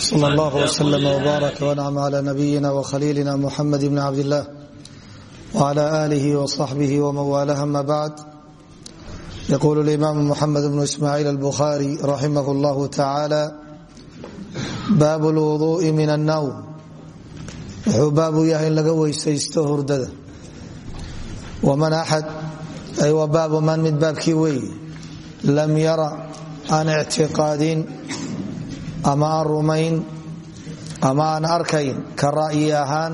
sal allah wslm wbaarak wanacm cla nabiyina wkhaliilina muxamed bn cabdillah wcla alih wصaxbih wman walah ama bacd yqulu limaam muxamed bnu ismaaciil albukhari raximah llah tacaala baab lwuduءi min annawm wuxuu baabu yahay in laga weysaysto hurdada waman axad ay wa baabu man mid baabkii weeye lam yara aan ictiqaadin ama aan rumayn ama aan arkayn ka ra'yi ahaan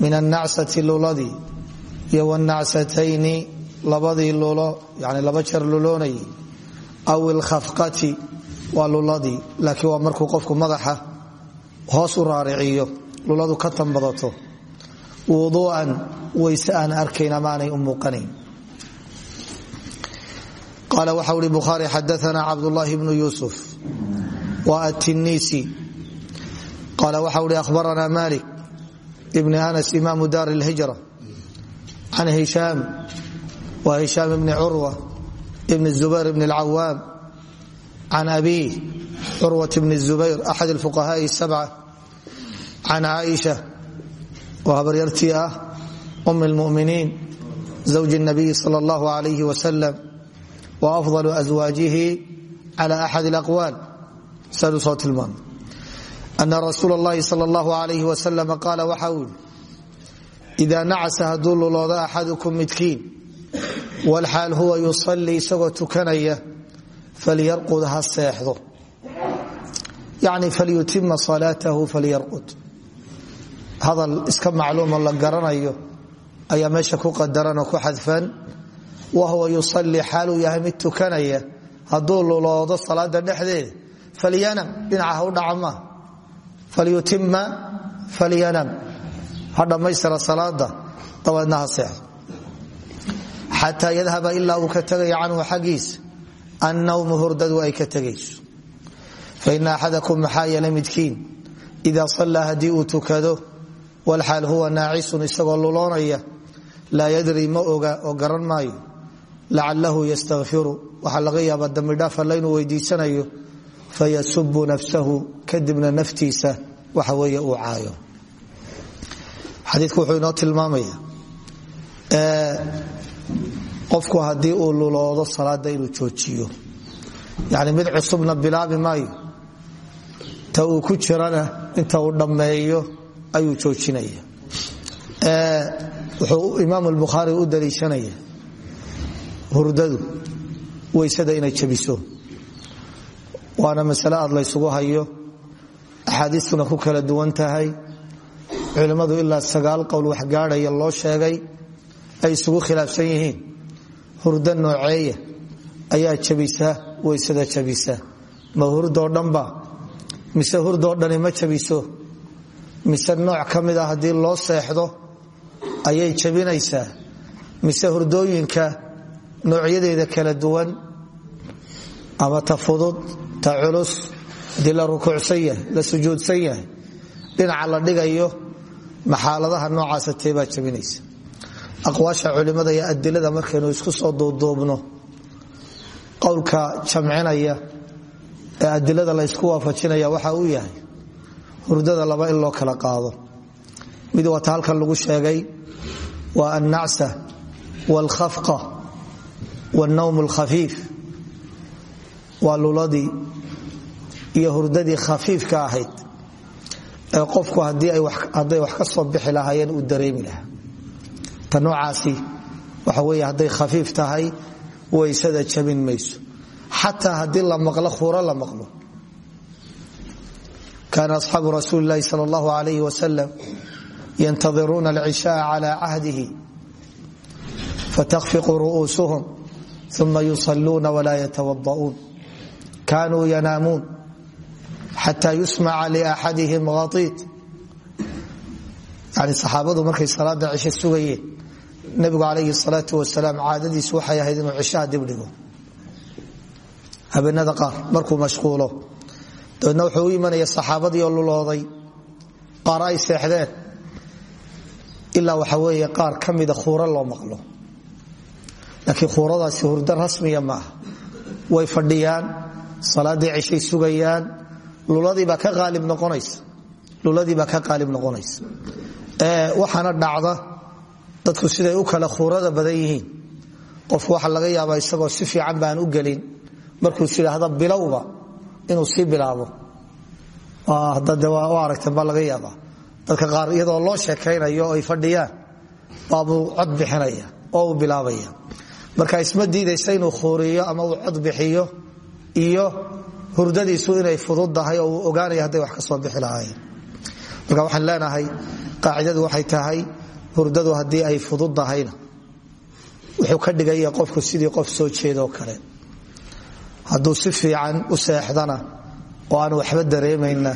min annacsati luladii iyo wanacsatayni labadii lulo yani laba jeer luloonayay aw ilkhafqati waa luladii laakiin waa markuu qofku madaxa hoos u raariciyo luladu ka tanbadato wuduu'an weyse aan arkayn ama aanay u muuqanayn. Qaala waxa uhi bukhaari xadaana cabdullaahi bnu wa atinisi qaala waxa uhi ahbarana malik ibn anas imaamu daar اlhijra can hishaam wa hishaam ibni curwa ibn zubayr ibn اlcawaam can abiih curwat bn zubayr axad اlfuqahaai sabca can caaisha oo habaryartii ah um اlmuminiin zawji الnabiy sal اllah alayh wasalam wa afضal aswaajihi cala axad اlaqwaal saanu soo tilmaan. Ana rasuul اllahi sal اllahu alayh wasalam qaala waxa uu yidhi idaa nacasa hadduu luloodo axadukum midkiin walxaal huwa yusalii isagoo tukanaya falyarqud ha seexdo. Yani falyutima salaatahu falyarqud. Hadal iska macluumo la garanayo ayaa meesha ku qadaran oo ku xadfan. Wahuwa yusalii xaaluu yahay falyanam dhinaca ha u dhaca maa falyutima falyanam ha dhammaystira salaada dabeedna ha seexdo xataa yadhaba ilaa uu ka tegaya canhu xaggiisa annawmu hurdadu ay ka tegayso faina axadakum maxaa yeelay midkiin idaa sallaa haddii huwa naacisun isagoo luloonaya yadri ma oga oo garan maayo lacalahu yastakfiru waxaa laga yaabaa dambidhaaf alla inuu fayasubu nafsahu kadibna naftiisa waxa wey uu caayo. Xadiiku wuxuu inoo tilmaamaya qofku haddii uu luloodo salaada inuu joojiyo. Yani mid cusubna bilaabi maayo. Ta uu ku jirana inta uu dhammeeyo ayuu joojinaya. Wuxuu imaam bukhaari u daliishanaya hurdadu weysada inay jabiso waana masale aad laysugu hayo. Axaadiistuna ku kala duwan tahay. Culimmadu ilaa sagaal qowl wax gaadhaya loo sheegay ay isugu khilaafsan yihiin. Hurdo nooceeya ayaa jabisa weysada jabisa. Ma hurdoo dhanba mise hurdoo dhani ma jabiso? Mise nooc ka mid a haddii loo seexdo ayay jabinaysaa? Mise hurdooyinka noocyadeeda kala duwan ama ta fudud ta culus haddii la rukuucsan yahay la sujuudsan yahay dhinaca la dhigayo maxaaladaha noocaasa aqwaasha culimada iyo adilada markaynu isku soo duuduubno qowlka jamcinaya ee adilada la ysku waafajinaya waxa uu yahay hurdada laba in loo kala qaado. Mid waata halkan lagu sheegay waa annacsa waalkhafqa wاlnawm اlkhafiif waa luladii iyo hurdadii khafiifka ahayd ee qofku hadday wax ka soo bixi lahaayeen uu dareemi lahaa. Ta waxa wey hadday khafiif tahay waysada jabin mayso. Xataa haddii la maqlo khuro la maqlo. Kaana asxaabu rasuuli lahi sal allahu alayh wasalam yantadiruuna alcishaaa cala cahdihi fatahfiqu ru'uusuhum uma yusaluuna walaa yatawada'uun kanuu yanaamuun xata yusmaca liaxadihim aiid yani saxaabadu markay salaada cishe sugayeen nabigu calayhi salaau wasalaam caadadiisu waxay ahayd inuu cishaha dibdhigo habeenada qaar markuu mashquulo dabeedna wuxuu u imanaya saxaabadii oo lulooday qaar ay seexdeen ilaa waxa weeye qaar ka mida khuuro loo maqlo laakiin khuuradaasi hurdo rasmiya maaha salaaddii cishay sugayaan luladiibaa ka qaalib noqonaysa. Waxaana dhacda dadku siday u kala khuurada badan yihiin. Qofku waxa laga yaabaa isagoo si fiican baan u gelin markuu is idhaahda bilowba inuu sii bilaabo. Aragteen baa laga yaabaa. Dadka qaar iyadoo loo sheekaynayo ay fadhiyaan baabuu cod bixinaya oo bilaabaya. Marka isma diidaysa inuu khuuriyo ama uu cod bixiyo iyo hurdadiisu inay fududdahay oo uu ogaanaya hadday wax ka soo bixi marka waxaan leenahay qaacidadu waxay tahay hurdadu haddii ay fududdahayna wuxuu ka dhigaya qofku sidii qof soo jeedoo kale. Hadduu si fiican u seexdana oo waxba dareemayna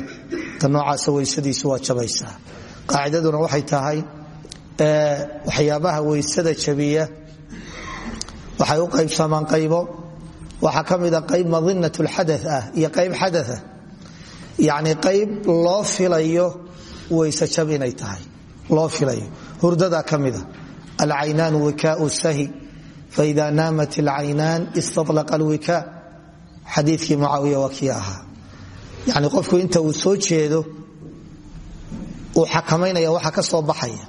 ta weysadiisu waa jabaysaa. Qaacidaduna waxay tahay waxyaabaha weysada jabiya waxay u qaybsamaan qaybo waxaa ka mida qayb madinat lxada ah iyo qayb xadaa yani qayb loo filayo weyse jab inay tahay. Loo filayo. Hurdadaa ka mida alcaynaan sahi. Faida naamat alcaynaan istaطlaqa alwika. Xadiikii mucaawiya waa kii ahaa. Qofku inta uu soo jeedo uu xakamaynaya waxa ka soo baxaya.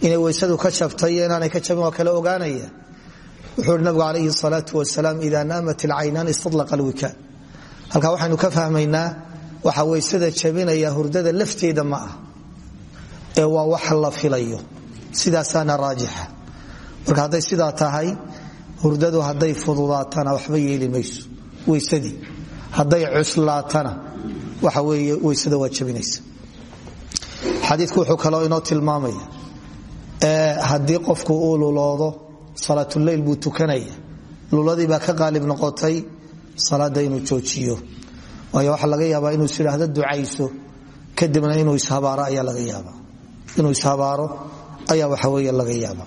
Inay weysadu ka jabtay inaanay ka jabin waa kala ogaanaya wuxuu nabigu alayhi salaau wasalaam ida naamat alcaynaan istalaqa alwika halkaa waxaynu ka fahmaynaa waxa weysada jabinaya hurdada lafteeda ma ah ee waa wax la filayo sidaasaana raajixa. Marka hadday sidaa tahay hurdadu hadday fududaatana waxba yeeli mayso weysadii. Hadday cuslaatana waxa weeye weysada waa jabinaysa. Wuxuu kaloo inoo tilmaamaya haddii qofku uu luloodo salaatuleyl buu tukanaya luladii baa ka qaalib noqotay salaada inuu joojiyo. Waayo waxaa laga yaabaa inuu isidhaahdo ducayso kadibna inuu ishabaaro ayaa laga yaaba inuu ishabaaro ayaa waxa weeye laga yaaba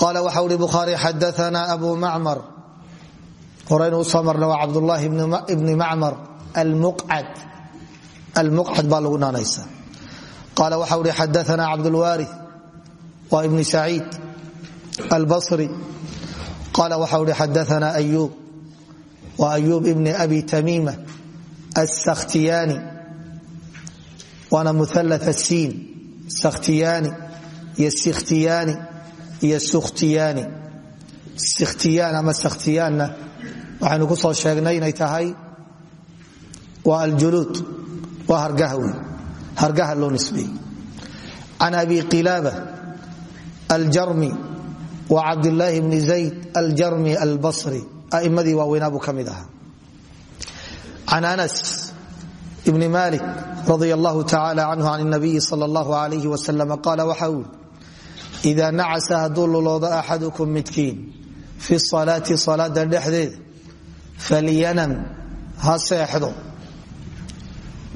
qaala waxa uhi bukhaari xadaana abu macmar. Horaynu u soo marna waa cabdulaahi bni macmar almuqcad. Baa lagu naanaysa. Qaala waxa uhi xadaana cabdulwaari waa ibni saciid albasri qaala waxa uhi xadaana ayuub waa ayuub ibni abi tamiima assakhtiyaani waana muala siin sakhtiyaani iyo sikhtiyaani iyo sukhtiyaani sikhtiyaan ama sakhtiyaanna waxaynu ku soo sheegnay inay tahay waa aljuluud waa hargaha wey hargaha loo nisbeeyey can abi qilaaba aljarmi wa cabdilaahi bni zayd aljarmi albasri. A'imadii waaweynaa buu ka mid ahaa. Can anas bni malik radia allahu tacala canhu can nabiyi sal allahu alayh wasalam qaala waxa uu idaa nacasa hadduu luloodo axadukum midkiin fi salaati salaada dhexdeeda falyanam ha seexdo.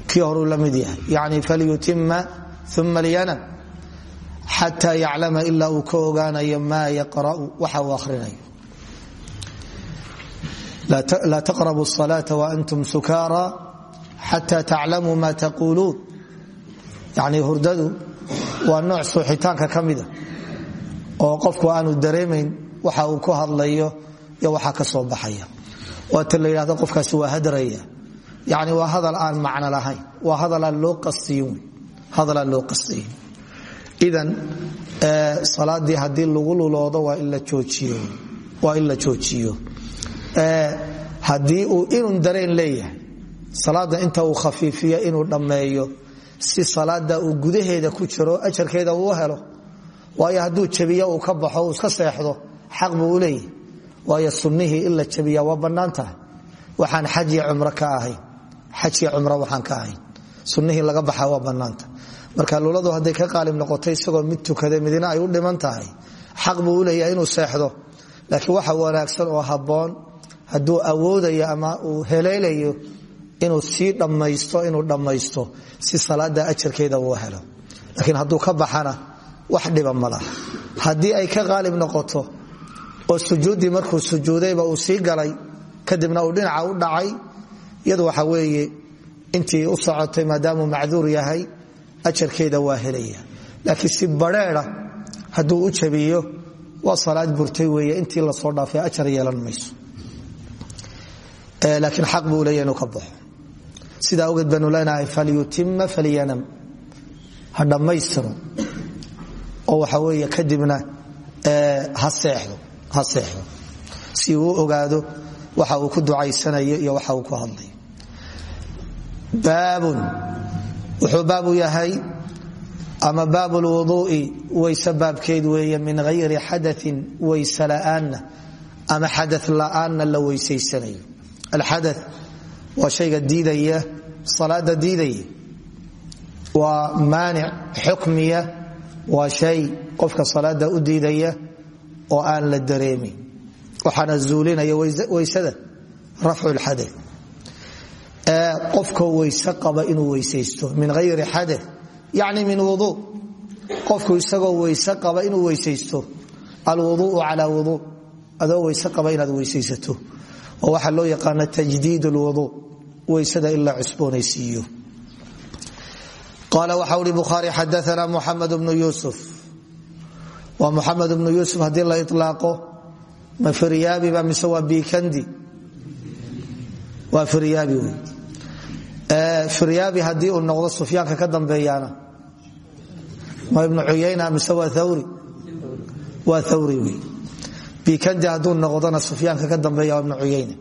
Kii horuu la mid yahay. Yani falyutima uma lyanam xataa yaclama ilaa uu ka ogaanayo maa yarau waxa uu arinayo laa taqrabu salaaa waantum sukaara xata taclamuu ma taquuluun yani hurdadu waa nooc suuxitaanka ka mida oo qofku aanu dareemayn waxa uu ku hadlayo iyo waxaa ka soo baxaya. Waata la yidhahdo qofkaasi waa hadraya. Yani idan salaadii haddii lagu luloodo waa in la joojiyo haddii uu inun dareen leeyahay salaada inta uu khafiifiyo inuu dhammeeyo si salaada uu gudaheeda ku jiro ajarkeeda uu helo waayo hadduu jabiyo uu ka baxo uu iska seexdo xaq buu leeyahay. Waayo sunnihii in la jabiya waa waxaan xaji cumro ka ahayn xajii cumro waxaan ka ahayn sunnihii laga baxa waa bannaanta marka luladu hadday ka qaalib noqoto isagoo mid tukada midina ay u dhiman tahay xaq buu u leeyahay inuu seexdo. Laakiin waxa wanaagsan oo habboon hadduu awoodayo ama uu heleelayo inuu sii dhammaysto inuu dhammaysto si salaada ajarkeeda uu helo. Laakiin hadduu ka baxana wax dhiba ma laha. Haddii ay ka qaalib noqoto oo sujuuddii markuu sujuudayba uu sii galay kadibna uu dhinaca u dhacay iyadu waxa weeye intii u socotay maadaamuu macduur yahay ajarkeeda waa helaya. Laakiin si bareeda hadduu u jabiyo waa salaad burtay weeye. Intii la soo dhaafay ajar yeelan mayso. Laakiin xaq buu leeya inuu ka baxo. Sidaa ogeed baynu leenahay falyutima falyanam. Ha dhammaystiro. Oo waxa weeye kadibna ha seexdo si uu ogaado waxa uu ku ducaysanayo iyo waxa uu ku hadlayo baabun wuxuu baabu yahay ama baab lwuduui wayse baabkeed weeye min hayri xadain wayse la'aanna ama xada la'aanna la weysaysanayo. Alxada waa shayga diidaya salaada diidaya waa maanic xukmiya waa shay qofka salaada u diidaya oo aan la dareemin. Waxaana zuulinaya weysada rafcu lxada qofka weyse qaba inuu weysaysto min hayri xada yani min wuu qofku isagoo weyse qaba inuu weysaysto alwuduu cala wuu adoo weyse qaba inaad weysaysato. Oo waxaa loo yaqaana tajdiid lwuduu weysada in la cusboonaysiiyo. Qaala waxa ui bukhaari xadaana muxamed bnu yuusuf. Waa muxamed bnu yuusuf haddii la ilaaqo ma firyaabiba mise waa bikandi waa firyaabi wey firyaabi haddii uu noqdo sufyaanka ka dambeeyaana. Ma ibnu uyayna mise waa thawri? Waa thawri wey bikandi hadduu noqdona sufyaanka ka dambeeya waa ibnu uyayna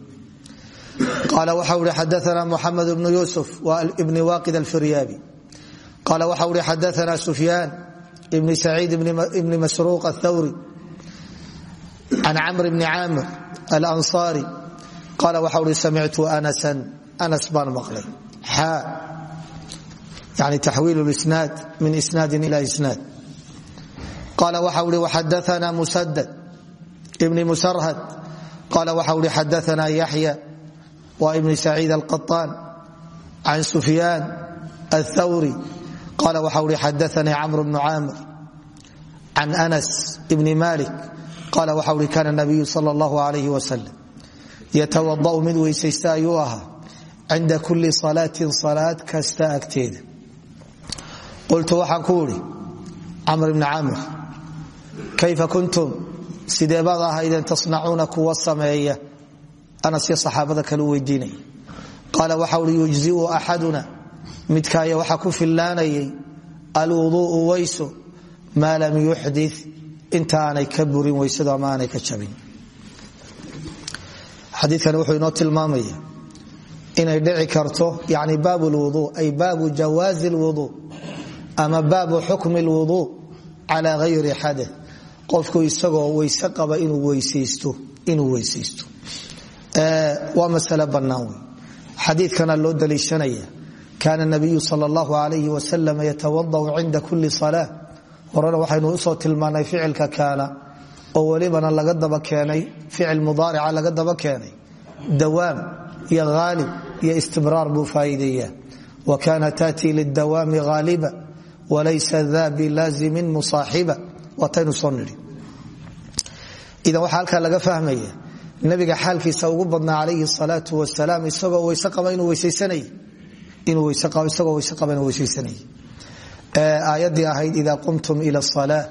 qaala waxa ui xadaana muxamed bnu yuusuf waa ibni waaqid alfiryaabi. Qaala waxa ui xadaana sufyaan ibni saciid ibni masruuq athawri can camr bni caamir alansaari. Qaala waxa ui samictu anasan anas baan maqlay xadaana yaxya wa ibni saciid alqaطaan can sufyaan athawri qaala waxa ui xadaanii camr bnu caamir can anas ibni malik qaala waxa ui kana nabiyu sal اllahu alayh wasalam yatawadau mid weysaysta ayuu ahaa cinda kuli salaatin salaad kasta agteeda qultu waxaan ku uri camr bni camr kayfa kuntum sidee baad ahaydeen tasnacuuna kuwa sameeya anasyo saxaabada kale u weydiinaya qaala waxa ui yujziu axaduna midkaaya waxaa ku fillaanayay alwuduuu weyso maa lam yuxdi inta aanay ka burin weysadu ama inay dhici karto yani baab lwudu ay baabu jawaazi lwudu ama baabu xukmi lwudu cala hayri xada qofku isagoo weyse qaba inuu weysaysto waa masale bannaan wey xadiikana loo daliishanaya kaana nabiyu sal اllahu alayh wasalam yatawadau cinda kuli salaa horena waxaynu u soo tilmaanay ficilka kaana oo laga daba keenay ficil mudaarica laga daba keenay dawaam iyo haalib iyo istibraar buu faa'iideeya wa kaana tatii lidawaami haaliba walaysa da bilaazimin musaaxiba waataynu soo nidhi. Idan waxaa halkaa laga fahmaya nabiga xaalkiisa ugu badnaa calayhi salaau wasalaam isagoo weyse qaba inuu weysaysanayay aayadii ahayd ida qumtum ila salaa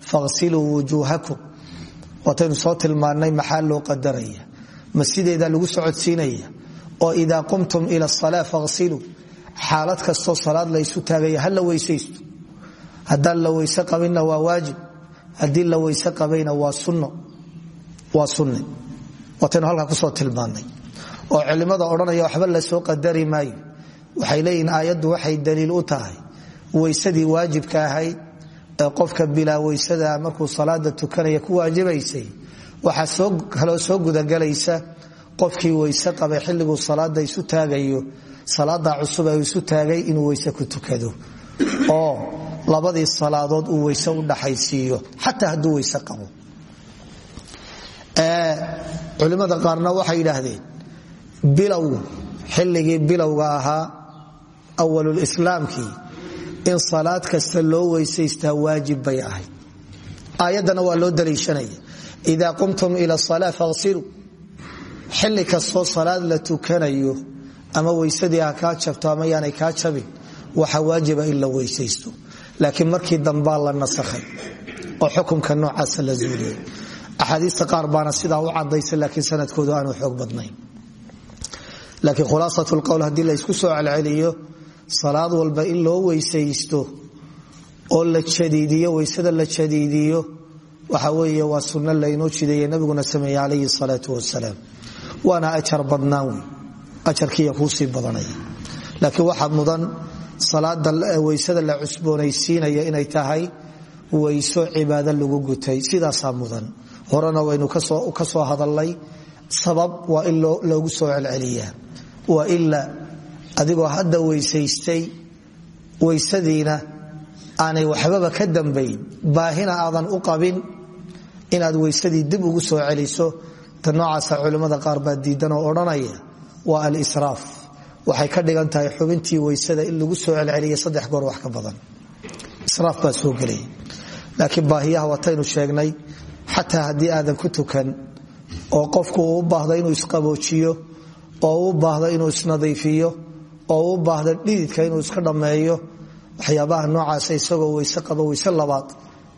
faghsiluu wujuuhakum. Waataynu soo tilmaannay maxaa loo qadaraya ma sideedaa lagu socodsiinaya oo idaa qumtum ila salaa faghsiluu xaalad kastoo salaad laysu taagaya ha la weysaysto. Haddaan la weyse qabinna waa waajib haddii la weyse qabayna waa sunne. Waataynu halkaa ku soo tilmaannay. Oo culimmada odhanaya waxba la soo qadari maayo. Waxay leeyihiin aayaddu waxay daliil u tahay. Weysadii waajibka ahayd qofka bilaa weysada markuu salaada tukanaya ku waajibaysay waxaa kaloo soo gudagelaysa qofkii weyse qabay xilliguu salaada isu taagayo salaada cusub ee isu taagay inuu weyse ku tukado. Oo labadii salaadood uu weyse u dhaxaysiiyo xataa hadduu weyse qabo. Culimmada qaarna waxay yidhaahdeen bilow xilligii bilowga ahaa awalulislaamkii in salaad kasta loo weysaystaa waajib bay ahayd. Aayaddana waa loo daliishanaya. Ida qumtum ila salaa faghsiluu xilli kastoo salaad la tukanayo ama weysadii ha kaa jabto ama yaanay kaa jabin waxa waajiba in la weysaysto. Laakiin markii dambaa la nasakhay oo xukumka noocaasa la zuuliyey axaadiista qaar baana sidaa u cadaysa laakiin sanadkoodu aanu xoog badnayn. Laakiin khulaasat lqowl haddii laysku soo celceliyo salaad walba in loo weysaysto oo la jadiidiyo weysada la jadiidiyo waxa weeye waa sunno laynoo jideeye nabiguna sameeye calayhi salaatu wasalaam waana ajar badnaan wey ajarkiiya kuusii badanaya. Laakiin waxaa mudan salaada weysada la cusboonaysiinaya inay tahay weyso cibaado lagu gutay. Sidaasaa mudan. Horena waynu ka soo hadalnay sabab waa in loogu soo celceliyaa. Waa ila adigoo hadda weysaystay weysadiina aanay waxbaba ka dambayn. Baahina aadan u qabin inaad weysadii dib ugu soo celiso ta noocaasa culimmada qaar baa diidan oo odhanaya waa alisraaf. Waxay ka dhigan xubintii weysada in lagu soo celceliya saddex goor wax ka badan. Israaf baa soo gelaya laakiin baahiyaha wataynu sheegnay xataa haddii aadan ku tukan oo qofku u baahdo inuu isqaboojiyo oo uu baahdo inuu isnadiifiyo oo uu baahdo dhididka inuu iska dhammeeyo waxyaabaha noocaasa isagoo weyse qabo weyse labaad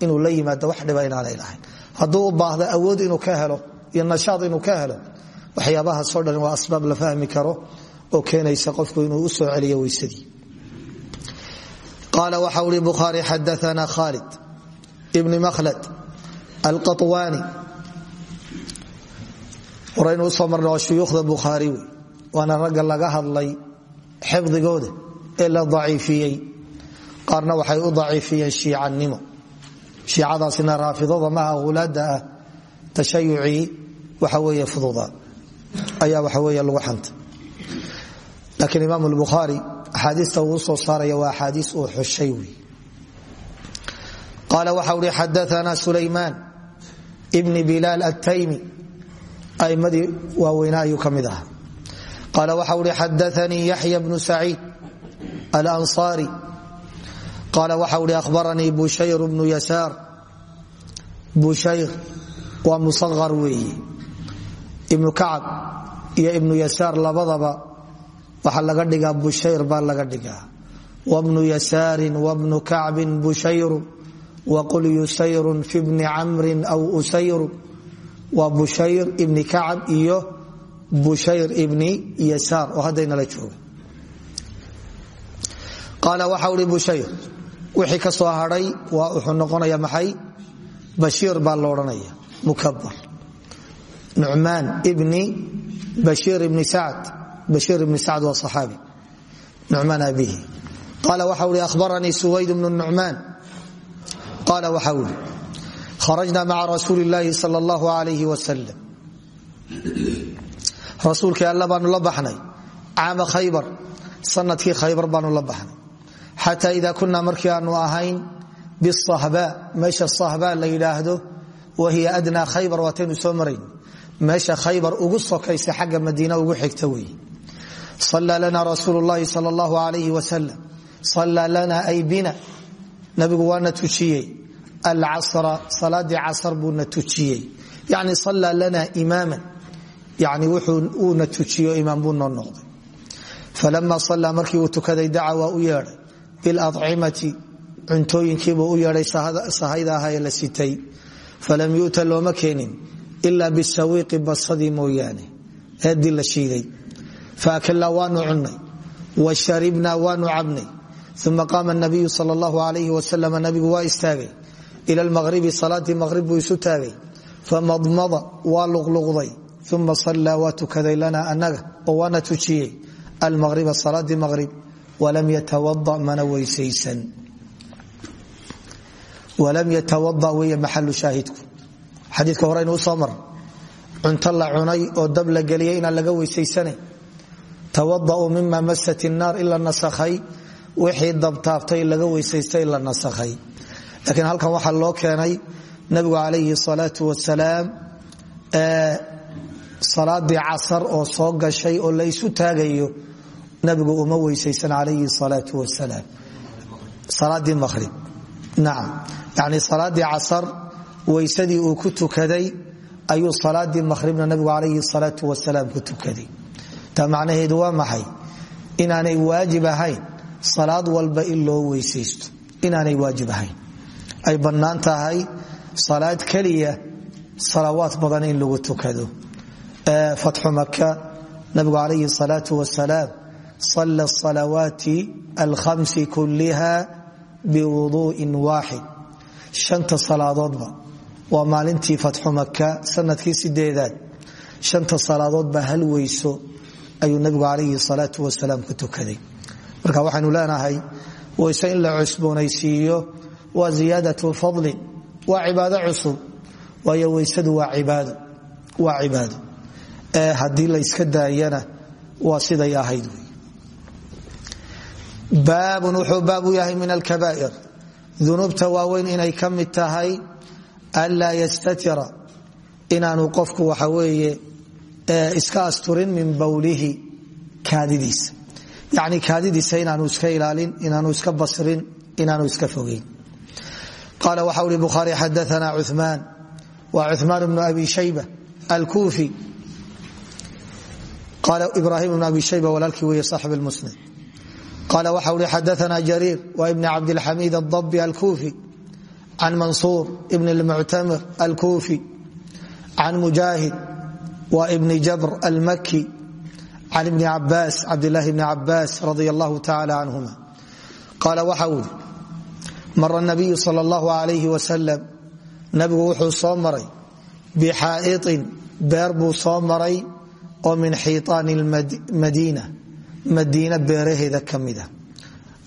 inuu la yimaado wax dhiba inaanay lahayn. Hadduu baahdo awood inuu ka helo iyo nashaad inuu ka helo waxyaabahaasoo dhan waa asbaab la fahmi karo oo keenaysa qofku inuu u soo celiyo weysadii. Qaala waxa uri bukhaari xadaana khalid ibni makhlad alqawaani horaynu u soo marna waa shuyuukhda bukhaari wey waana ragga laga hadlay xifdigooda ee la daciifiyey. Qaarna waxay u daciifiyeen shiicannimo. Shiicadaasina raafidada maaha hulaada ah tashayucii waxa weeye fududa ayaa waxa weeye lagu xanta. Laakiin imaam lbukhaari axaadiista uu u soo saaraya waa axaadiis uu xushay wey qaala waxa uhi xadaana sulaymaan bni bilaal attaymi. Aimmadii waaweynaa ayuu ka mid ahaa. Qaala waxa uhi xadaanii yaxya bnu saciid alanصaari qaala waxa uhi ahbaranii bushayr bnu yasaar bushayr waa musaqar weeye. Ibnu kacab iyo ibnu yasaar labadaba waxaa laga dhigaa bushayr baa laga dhigaa. Wabnu yasaarin wabnu kacbin bushayru waqul yusayrun fi bni camrin aw usayru. Waa bushayr ibni kacab iyo bushayr ibni yasaar oo haddaynala jooga. Qaala waxa uhi bushayr wixii ka soo hadhay waa wuxuu noqonaya maxay? Bashiir baa mukabar nucmaan ibni bashiir ibni sacd bashiir ibni sacd waa saxaabi nucmaan abihi qaala waxa uhi ahbaranii suwayd bnu nucmaan qaala waxa uhi kharajna maca rasuuli illaahi sal allahu alayh wasalam rasuulkii alla baanu la baxnay caama khaybar sannadkii khaybar baanu la baxnay xataa ida kunaa markii aanu ahayn bisahba meesha sahba la yidhaahdo wahiya adnaa khaybar waataynu soo marayn. Meesha khaybar ugu sokaysa xagga madiina ugu xigta weeye sallaa lana rasuulu llahi sal allahu alayh wasalam sallaa lana ay bina. Nabigu waana tujiyey. Alcasra salaadii casr buuna tujiyey. Yani sallaa lana imaaman. Yani wuuna tujiyo imaam buu noo noqday. Falama sallaa markii uu tukaday daca waa u yeedhay. Biladcimati cuntooyinkiibuu u yeedhay falam yu'ta looma keenin ila bisawiiqi basadii mooyaane. Eedii la shiiday. Faakalnaa waanu cunnay wa sharibnaa waanu cabnay. Uma qaama nabiyu sal allahu alayh wasalam nabigu waa istaagay. Ila lmaqribi salaadii maqrib buu isu taagay. Famadmada waa luqluqday. Uma sallaa waa tukaday lana anaga oo waana tujiyey. Almaqriba salaadii maqrib walam yatawada mana weysaysan walam yatawada weeye maxalu shaahidku xadiidka horeynu u soo mar cunto la cunay oo dab la geliyay inaan laga weysaysana tawadau mima masat innaar in la nasakhay wixii dabtaabtay laga weysaystay la halkan waxaa loo keenay nabigu calayhi salaau wasalaam salaadii casar oo soo gashay oo la taagayo nabigu uma weysaysan calayhi salaau wasalaam salaadii maqhrib nacam yani salaadii casar weysadii uu ku tukaday ayuu salaadii maqhribna nabigu calayhi salaau wasalaam ku tukaday. Taa macnaheedu waa maxay? Inaanay waajib ahayn salaad walba in loo inaanay waajib ahayn. Ay bannaan tahay salaad keliya salawaad badan in lagu tukado. Fatxu maka nabigu calayhi salaau wasalaam sala salawaati alkhamsi kulliha biwuduu'in waaxid shanta salaadoodba. Waa maalintii fatxu maka sannadkii sideedaad. Shanta salaadoodba hal weyso ayuu nabigu calayhi salaau wasalaam ku tukaday. Marka waxaanu leenahay weyse in la cusboonaysiiyo waa ziyaadatu fadlin waa cibaado cusub waayo weysadu waa cibaado haddii la yska daayana waa siday baabun wuxuu yahay min alkabaa'ir dunuubta waaweyn inay ka mid tahay anlaa yastatira inaanu qofku waxa weeye iska asturin min bowlihi kaadidiisa yacni kaadidiisa inaanu iska ilaalin inaanu iska basrin inaanu iska fogeyn. Qaala waxa uri bukhaari xadaana cumaan waa cumaan bnu abi shayba alkuufi. Qaala ibrahim bnu abi shayba walaalkii weeye saaxib lmusnad qaala waxa uri xadaana jariir wa ibni cabdilxamiid adabi alkuufi can mansuur ibn lmuctamir alkuufi can mujaahid wa ibni jabr almaki can ibni cabaas cabdilaahi bni cabaas radi allahu taala canhuma qaala waxa uri mara nabiyu sal allahu alayh wasalam nabigu wuxuu soo maray bixaa'iin beer buu soo maray oo min xiiطaani madiina madiina beeraheeda ka mida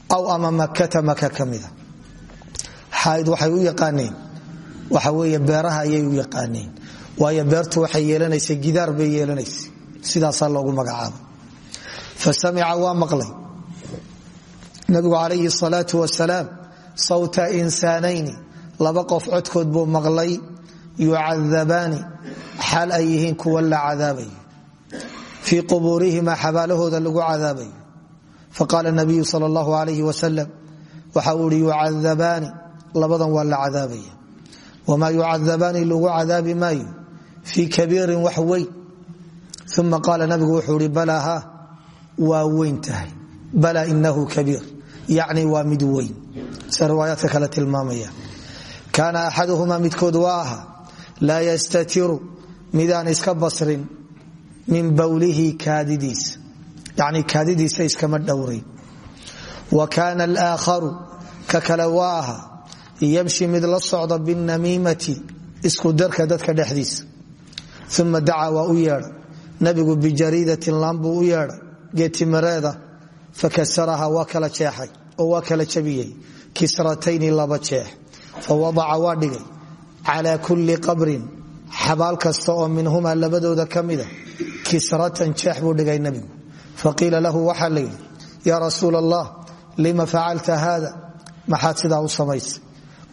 aw ama makata maka ka mida xaaid waxay u yaqaaneen waxa weeye beeraha ayay u yaqaaneen waayo beertu waxay yeelanaysa gidaar bay yeelanaysa sidaasaa loogu magacaabay fa samica waa maqlay. Nabigu calayhi salaau wasalaam sawta insaanayni laba qof codkood buu maqlay yucadabaani xaal ay yihiin kuwa la cadaabayo fii qubuurihima xabaalahooda lagu cadaabayo faqaala nabiyu sal allahu alayh wasalam waxa uu ihi yucadabaani. Labadan waa la cadaabaya wamaa yucadabaani lagu cadaabi maayo? Fii kabiirin wax weyn. Uma qaala nabigu wuxuu ihi balaa ha waa weyn tahay. Bala inahu kabiir. Yacni waa mid weyn. Se riwaayaadka min bowlihi kaadidiisa yani kaadidiisa iskama dhowrayn wa kaana alaakharu ka kale yamshi mid la socda binamiimati isku darka dadka dhexdiisa uma dacaa waa u nabigu bijariidatin laan buu u yeedha geetimareeda fakasaraha waa kala jeexay oo waa kala jabiyey. Kisratayni laba jeex. Fawadaca waa dhigay. Calaa kulli qabrin xabaal kasta oo minhumaa labadooda ka mida kisratan jeex buu dhigay nebigu. Faqiila lahu waxaa la yidhi yaa rasuul allah lima facalta haada? Maxaad sidaa u samaysay.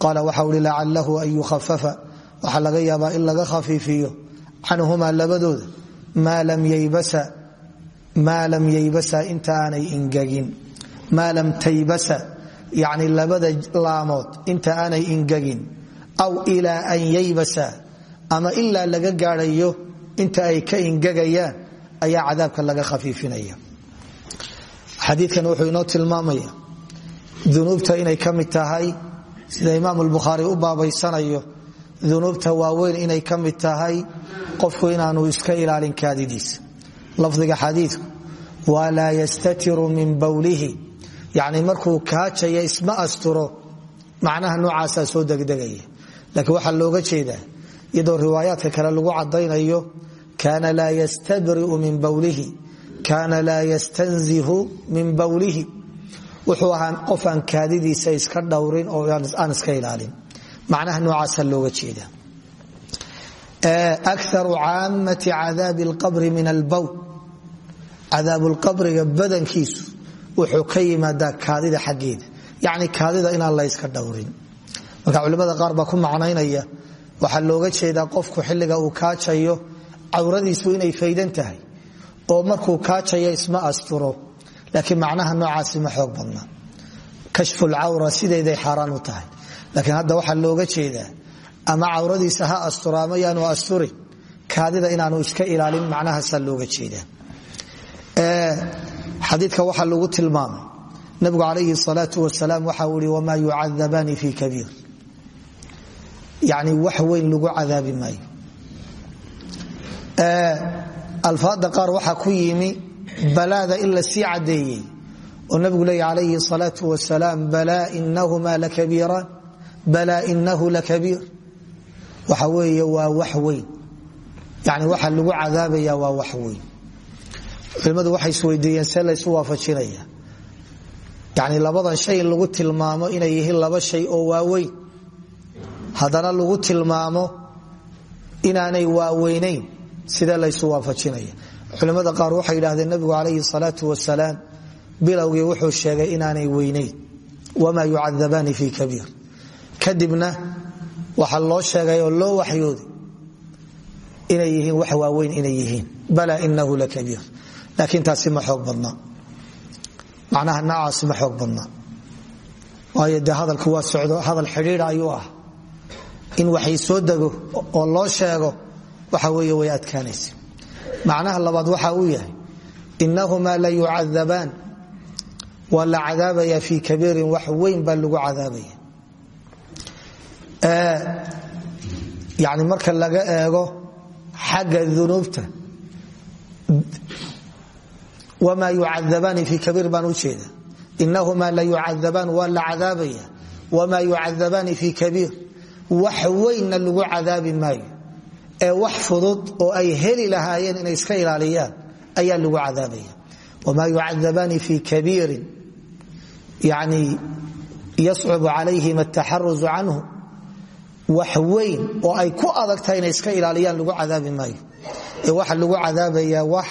Qaala waxau hi an yukhafafa. Waxaa laga yaabaa in laga khafiifiyo canhumaa labadooda maa lam yaybasa inta aanay ingegin maa lam taybasa yani labada laamood inta aanay ingegin aw ilaa an yaybasa ama ilaa laga gaadhayo inta ay ka ingegayaan ayaa cadaabka laga khafiifinaya. Xadiikan wuxuu inoo tilmaamaya dunuubta inay ka tahay sida imaam lbukhaari u baabaysanayo dunuubta waaweyn inay ka tahay qofku inaanu iska ilaalin kaadidiisa lafdiga xadiidku waa laa yastatiru min bowlihi yani markuu kaajaya isma asturo macnaha noocaasaa soo degdegaya. Laakiin waxaa looga jeedaa iyadoo riwaayaadka kale lagu cadaynayo kaana laa yastabriu min bowlihi kaana laa yastanzihu min bowlihi wuxuu ahaa qof aan kaadidiisa iska dhowrin oo aan iska ilaalin macnaha noocaasa looga jeeda akaru caamati cadaabi lqabri min albowl cadaabulqabriga badankiisu wuxuu ka yimaadaa kaadida xaggeeda yacni kaadida inaan la yska dhowrin marka culimmada qaar baa ku macnaynaya waxaa looga jeedaa qofku xilliga uu kaajayo cawradiisu inay faydan tahay oo markuu kaajayo isma asturo laakiin macnaha noocaasi ma xoog badna. Kashfulcawra sideeday xaaraan u tahay. Laakiin hadda waxaa looga jeedaa ama cawradiisa ha asturo ama yaanu asturin kaadida inaanu iska ilaalin macnahaasaa looga jeedaa. Xadiidka waxaa lagu tilmaamay. Nabigu calayhi salaau wasalaam waxa uu i wamaa yucadabaani fi kabiir. Yani wax lagu cadaabi alfaada qaar waxaa ku yimi balaada in la sii cadeeyey oo nabigu leeya calayhi salaau wasalaam balaa inahuma lakabiiraan balaa inahu lakabiir. Waxa weeye waa wax weyn. Yani waxa lagu cadaabaya waa wax weyn. Culimmadu waxay isweydiiyeen see waafajinaya. Yani labadan shay lagu tilmaamo inay yihiin laba shay oo waaweyn haddana lagu tilmaamo inaanay waaweynayn sidee laysu waafajinaya. Culimmada qaar waxay yidhahdeen nabigu calayhi salaau wasalaam bilowgii wuxuu sheegay inaanay weynayn wamaa yucadabaani fi kabiir. Kadibna waxaa loo sheegay oo loo waxyooday inay yihiin wax waaweyn inay yihiin bala inahu lakabiir laakiin taasi ma macnaha noocaasi ma xoog hadalku waa socdo hadal xidhiidha ayuu ah in waxay soo dego oo loo sheego waxa weeye way adkaanaysa. Macnaha labaad waxa uu yahay inahumaa la yucadabaan waa la cadaabaya fii kabiirin wax weyn baa lagu cadaabaya. Yani marka laga eego xagga unuubta wma yucadabaani fi kabiir baan ujeeda inahumaa la yucadabaan waa la cadaabaya. Wma yucadabaani fi kabiir wax weynna lagu cadaabi maayo ee wax fudud oo ay heli lahaayeen inay iska ilaaliyaan ayaa lagu cadaabaya. Wma yucadabaani fi kabiirin yani yascub calayhim ataxaruzu canhu wax weyn oo ay ku adag tahay inay iska ilaaliyaan lagu cadaabi ee waxa lagu cadaabaya wax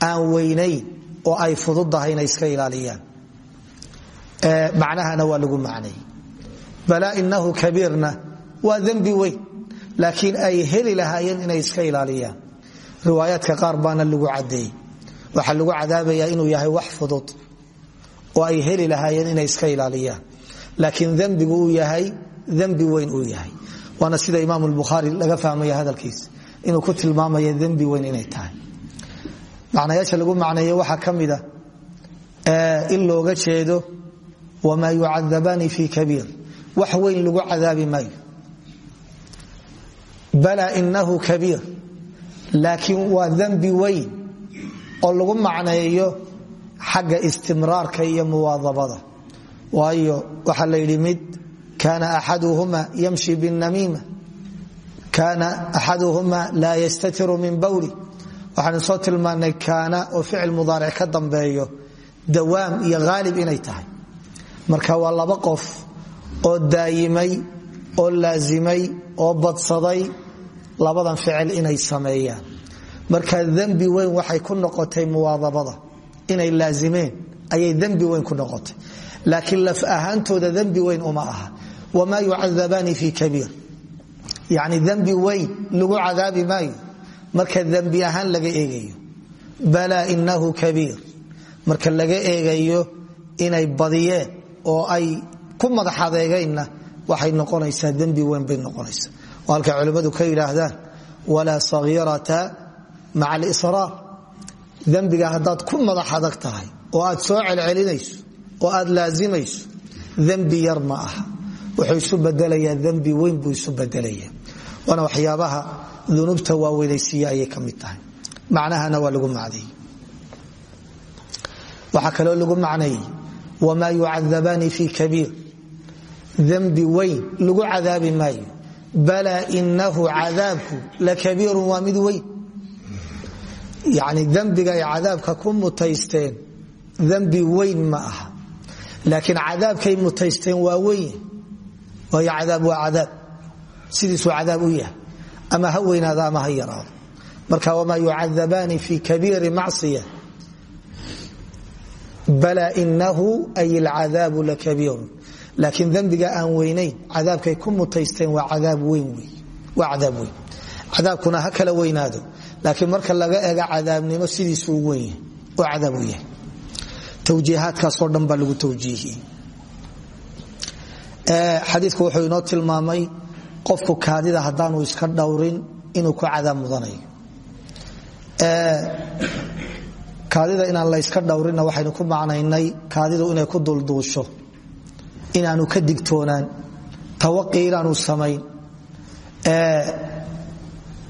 aan weynayn oo ay fududahay inay iska ilaaliyaan. Macnahana waa lagu macnay. Balaa inahu kabiirna waa dembi weyn laakiin ay heli lahaayeen inay iska ilaaliyaan. Riwaayaadka qaar baana lagu cadeeyey waxaa lagu cadaabaya inuu yahay wax fudud oo ay heli lahaayeen inay iska ilaaliyaan. Laakiin dembigu uu yahay dembi weyn uu yahay. Waana sida imaam bukhaari laga fahmaya hadalkiisa inuu ku tilmaamaya dembi weyn inay tahay. Macnayaasha lagu macneeye waxaa ka mida in looga jeedo wamaa yucadabaani fi kabiir. Wax weyn lagu cadaabi maayo bala inahu kabiir laakiin waa dembi weyn oo lagu macneeyo xagga istimraarka iyo muwaadabada. Waayo waxaa la yidhi mid kaana axaduhuma yamshi binamiima kaana axaduhuma laa yastatiru min bawli. Waxaanu soo tilmaanay kaana oo ficil mudaaric ka dambeeyo dawaam iyo haalib inay tahay. Marka waa laba qof oo daayimay oo laazimay oo badsaday labadan ficil inay sameeyaan. Marka dembi weyn waxay ku noqotay muwaadabada. Inay laazimeen ayay dembi weyn ku noqotay. Laakiin laf ahaantooda dembi weyn uma aha. Wamaa yucadabaani fi kabiir. Yani dembi weyn lagu cadaabi maayo. Marka dembi ahaan laga eegayo. Bala inahu kabiir. Marka laga eegayo inay badiyeen oo ay ku madax adeegeenna waxay noqonaysaa dembi weyn bay noqonaysaa. Oo halkay culimmadu ka yidhaahdaan walaa sagiirata maca alisraar dembiga haddaad ku madax adag tahay oo aad soo celcelinayso oo aad laazimayso dembi yar wuxuu isu bedelayaa dembi weyn buu isu bedelaya waana waxyaabaha dunuubta waaweynaysiiye ayay ka tahay. Macnahana waa lagu macneeyey waxaa kaloo lagu macneeyey wamaa yucadabaani fi kabiir dembi weyn lagu cadaabi maayo. Balaa inahu cadaabku lakabiirun waa mid weyn. Yani ay cadaabka ku mutaysteen dembi weyn ma aha. Laakiin cadaabkay mutaysteen waa weyn. Waayo cadaab waa cadaab. Sidiisuu cadaab u yahay. Ama ha weynaado ama ha yaraado. Marka wamaa yucadabaani fi kabiiri macsiya. Bala inahu ay alcadaabu lakabiiru laakiin dembiga aan weynayn cadaabkay ku mutaysteen waa cadaab weyn cadaabkuna ha kala weynaado laakiin marka laga ega cadaabnimo sidiisu u weyn oo cadaab u yahay. Tawjiihaadkaasoo dhan baa lagu tawjiihiyey. Xadiiku wuxuu inoo tilmaamay qofku kaadida haddaanu iska dhowrin inuu ku cadaab mudanayo. Kaadida inaan layska dhowrinna waxaynu ku macnaynay kaadidu inay ku dulduusho inaanu ka digtoonaan tawaqi inaanu samayn.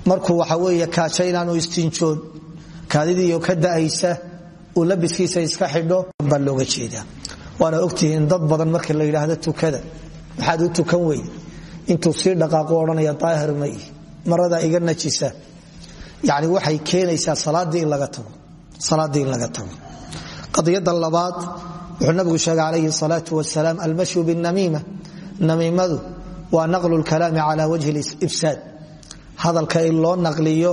Markuu waxa weeye kaajo inaanu istinjoon kaadidiiyo ka da'aysa uu labiskiisa iska xidho baa looga jeedaa. Waana ogtihiin dad badan marka la yidhaahdo tukada maxaad u tukan wey intuu sii dhaqaaqu odhanaya daahir ma iga najisa. Yani waxay keenaysaa salaadii in laga tago qadiyada labaad wuxuu nabigu sheegay calayhi salaau wasalaam almashyu binamiima namiimadu waa naqlu lkalaami cala wajhi ifsaad hadalka in loo naqliyo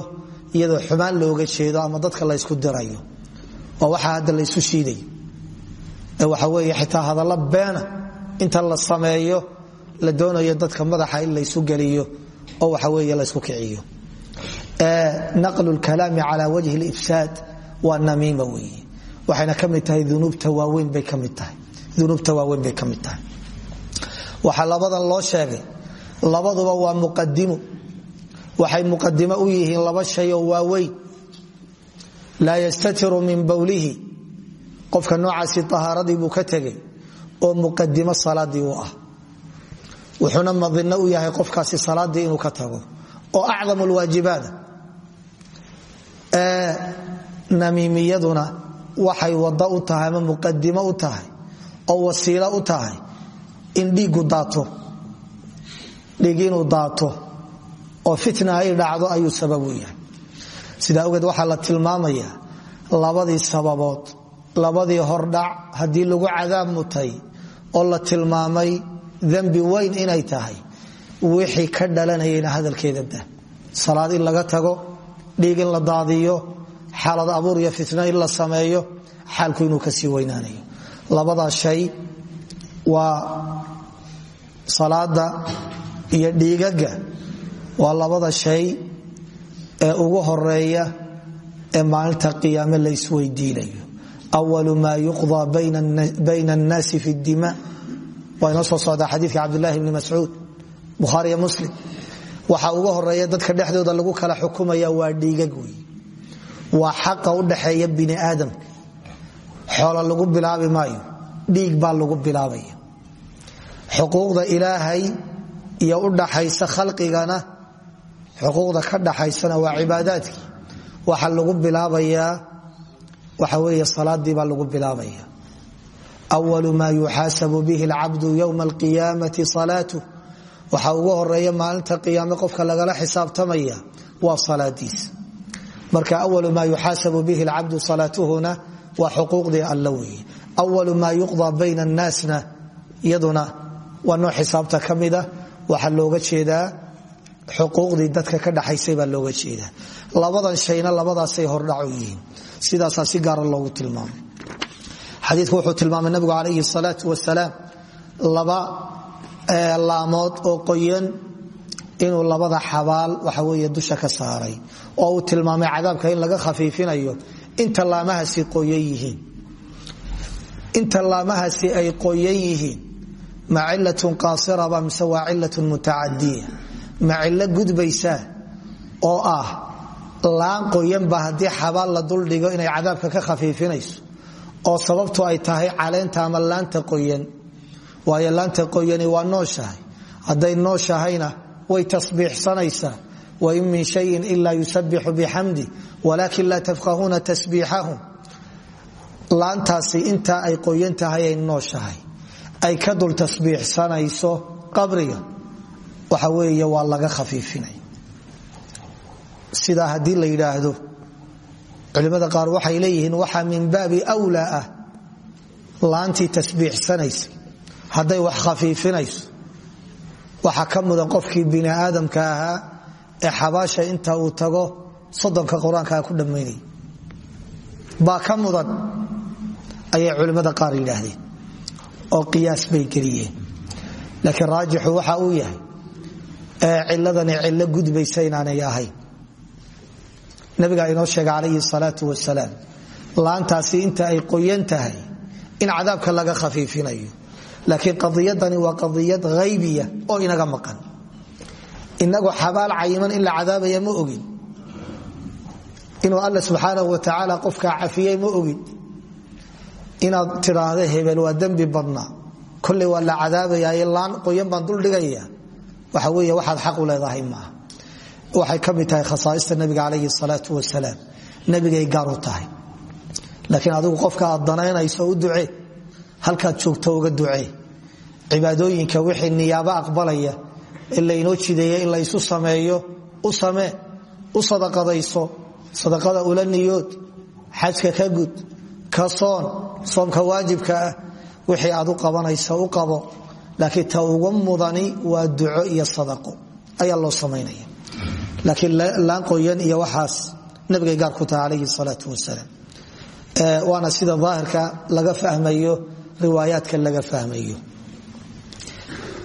iyadoo xumaan looga jeedo ama dadka laysku dirayo waa waxa hadda laysu shiidayo ee waxa weeye xitaa hadallo beena inta la sameeyo la doonayo dadka madaxa in laysu geliyo oo waxa weeye laysku kiciyo. Naqlu lkalaami cala wajhi lifsaad waa namiima weeye waxayna ka mid tahay unuubta waaweyn bay ka mid tahay. Waxaa labadan loo sheegay. Labaduba waa muqadimo waxay muqadimo u yihiin laba shay oo waaweyn. Laa yastatiru min bowlihi qofka noocaasi ahaaradii buu ka tegay oo muqadimo salaadii u ah. Wuxuuna madino u yahay qofkaasi salaadii inuu ka tago. Oo acdam lwaajibaada namiimiyaduna waxay wado u tahay ama muqadimo u tahay oo wasiilo u tahay in dhiigu daato. Dhiig inuu daato oo fitna ay dhacdo ayuu sabab u yahay. Sidaa ogeed waxaa la tilmaamaya labadii sababood labadii hordhac haddii lagu cadaab mutay oo la tilmaamay dembi weyn inay tahay wixii ka dhalanayana hadalkeeda da salaad in laga tago dhiig la daadiyo xaalad abuur iyo fitno in la sameeyo xaalku inuu ka sii weynaanayo. Labadaa shay waa salaada iyo dhiigaga waa labada shay ee ugu horreeya ee maalinta qiyaame laysweydiinayo awalu maa yuqdaa bayna annaasi fi dima waa inoo soo socdaa xadiidka cabdulahi bni mascuud muslim. Waxa ugu horreeya dadka dhexdooda lagu kala xukumaya waa dhiigag wey waa xaqa u dhaxeeya bini aadamka xoolo lagu bilaabi maayo dhiig baa lagu bilaabaya. Xuquuqda ilaahay iyo u dhaxaysa khalqigana xuquuqda ka dhaxaysana waa cibaadaadkii. Waxa lagu bilaabayaa waxa weeye salaadii baa lagu bilaabaya. Awalu maa yuxaasabu bihi alcabdu yowma alqiyaamati salaatu. Waxa ugu horreeya maalinta qiyaame qofka lagala xisaabtamaya waa salaadiisa marka awalu maa yuxaasabu bihi alcabdu salaatuhuna waa xuquuqdii alla weeye awalu maa yuqdaa bayna annaasna iyaduna waa nooc xisaabta ka mida waxaa looga jeedaa xuquuqdii dadka ka dhaxaysay baa looga jeedaa. Labadan shayna labadaasay hordhacu yihiin. Sidaasaa si gaara loogu tilmaamay. Xadiiku wuxuu tilmaamay nabigu calayhi salaau wasalaam laba laamood oo qoyan inuu labada xabaal waxa weeye dusha ka saaray oo uu tilmaamay cadaabka in laga khafiifinayo inta laamahaasi ay qoyan yihiin. Ma cilatun qaasiraba mise waa cilatun mutacadiya ma cillo gudbaysaa oo ah laan qoyanba haddii xabaal la duldhigo inay cadaabka ka khafiifinayso. Oo sababtu ay tahay caleenta ama laanta qoyan. Waayo laanta qoyani waa nooshahay hadday nooshahayna way tasbiixsanaysaa wain min shayin ila yusabixu bixamdi walakin laa tafqahuuna tasbiixahum. Laantaasi intaa ay qoyan ay nooshahay. Ay ka dul tasbiixsanayso qabriga waxa weeye waa laga khafiifinay. Sidaa haddii la yidhaahdo culimmada qaar waxay leeyihiin waxaa min baabi wlaa ah. Tasbiixsanaysa hadday wax khafiifinayso waxaa ka mudan qofkii bini aadamka ahaa ee xabaasha inta uu tago soddonka qur'aankaa ku dhammaynaya baa ka mudan ayay culimmada qaar yidhaahdeen oo qiyaas bay geliyeen. Laakiin raajixu waxa uu yahay ciladani cillo gudbaysa inaanay ahayn. Nabigaa inoo sheega calayhi salaau wasalaam laantaasi inta ay qoyan tahay in cadaabka laga khafiifinayo laakiin qadiyadani waa qadiyad haybiya oo inaga maqan. Inagu xabaal cayiman in la cadaabaya ma ogin. Inuu alla subxaanahu wa tacaala qofkaa cafiyey ma ogin. Inaad tidhaahda hebel waa dembi badnaa. Kolley waa la cadaabayaa laan qoyan baan duldhigaya waxa wey waxaad xaq u leedahay nabiga calayhi tahay. Laakiin adigu qofka aad danaynayso u ducee halkaad joogto uga ducee cibaadooyinka wixii niyaabo aqbalaya in laynoo jideeya in laysu sameeyo u samee u sadaqadayso sadaqada ula niyood xajka ka gud ka soomka waajibka ah wixii aad u qabanaysa u qabo. Laakiin ta waa duco iyo sadaqo. Ayaa loo samaynaya. Laakiin laanqoyan iyo waxaas nabigay gaar ku taha salaau wasalaam. Waana sida daahirka laga fahmayo riwaayaadka laga fahmayo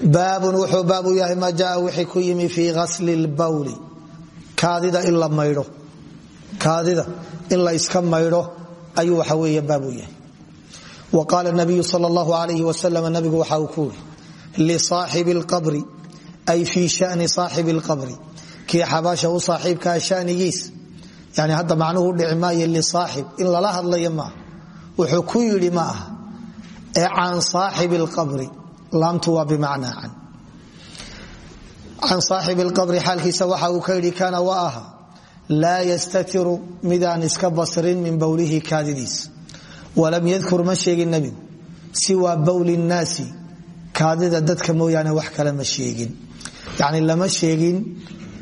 baabun wuxuu baab u yahay maa jaa wixii ku yimi fii asli lbawli kaadida in la maydho. Kaadida in la iska maydho ayuu waxa weeye baab u yahay. Wa qaala nabiyu sal allahu alayh wasalam nabigu waxa uu ku yiri lisaaxibi lqabri ay fii shani saaxibi lqabri kii xabaasha u saaxiibkaa shanigiis yani hadda macnuhu dhici maayo lisaaxib in laamtu waa bimacnaa can. Can saaxibi lqabri xaalkiisa waxa uu ka yidhi kaana wa aha laa yastatiru midaan iska basrin min bowlihi kaadidiis. Walam yadkur ma sheegin nebigu siwaa bowli nnaasi kaadida dadka mooyaane wax kale ma sheegin. Yani lama sheegin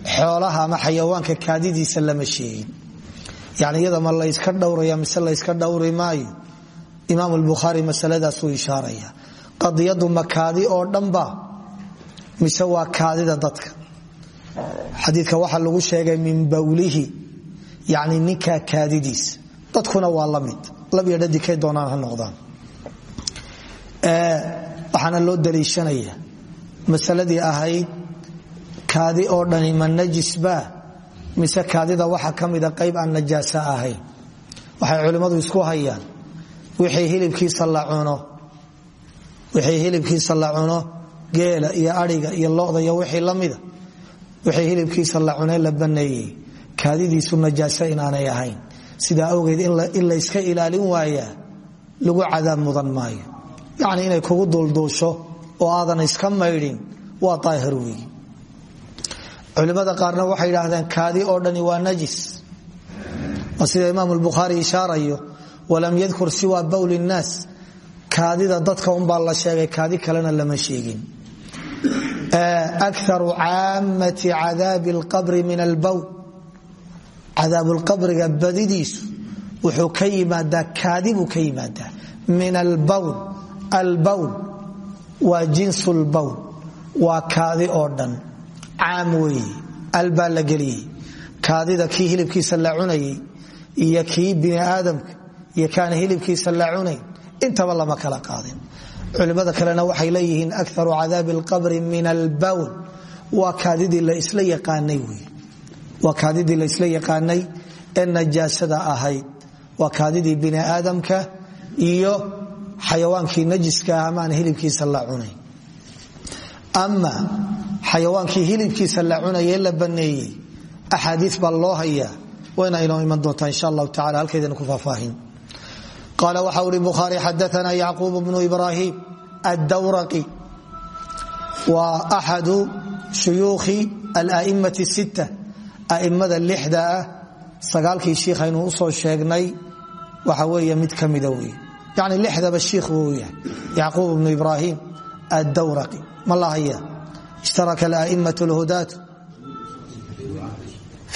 xoolaha ama xayawaanka kaadidiisa lama sheegin. Yani iyada ma layska dhowraya mise layska dhowri maayo imaam lbukhaari masaladaasuu ishaaraya qadiyadu ma kaadi oo dhanba mise waa kaadida dadka? Xadiika waxaa lagu sheegay min bawlihi yani ninkaa kaadidiisa dadkuna waa la mid labyo dhadikay doonaan ha noqdaan. Waxaana loo daliishanaya masaladii ahayd kaadi oo dhani ma najisba mise kaadida waxa ka qayb aan najaasa ahayn waxay culimmadu isku hayaan. Wixii hilibkiisa la cuno wixii hilibkiisa la cuno geela iyo ariga iyo loda iyo wixii lamida wixii hilibkiisa la cune la baneeyey. Kaadidiisu najaaso inaanay ahayn. Sidaa awgeed in layska ilaalin waayaa lagu cadaab mudan maayo. Yacni inay kugu duulduusho oo aadan iska maydhin waa daahir weyi culimmada qaarna waxay yidhaahdeen kaadi oo dhani waa najis. Waa sida imaam lbukhaari ishaarayo walam yadkur siwa bowli nnaas kaadida dadka unbaa la sheegay kaadi kalena lama sheegin. Akaru caamati cadaabi lqabri min albowl cadaabulqabriga badidiisu wuxuu ka yimaadaa kaadi buu ka yimaadaa. Min albowl albowl waa jinsu lbowl waa kaadi oo dhan. Caam weeye kaadida kii hilibkiisa la cunayay iyo kii bini aadamka iyo kaan hilibkiisa la cunayn intaba lama kala qaadin. Culimmada kalena waxay leeyihiin akaru cadaabi alqabri min albowl waa kaadidii la isla yaqaanay ee najaasada ahayd. Waa kaadidii bini aadamka iyo xayawaankii najiska ah amaan hilibkiisa la cunayn ama xayawaankii hilibkiisa la cunayee la baneeyey. Axaadii baa loo hayaa. Wayna inoo iman doontaa insha allahu tacala halkaydana ku faahfaahin qaal waxa ui bukhaari xadaana yacquub bnu ibraahim addawraqi waa axadu shuyuukhi ala'immati sitta a'immada lixda ah sagaalkii shiikh aynu u soo sheegnay waxa weeye mid ka mida wey yani lixdaba shiikh buu yahay yacquub bnu ibraahim addawraqi ma la haya ishtaraka ala'immat lhudaat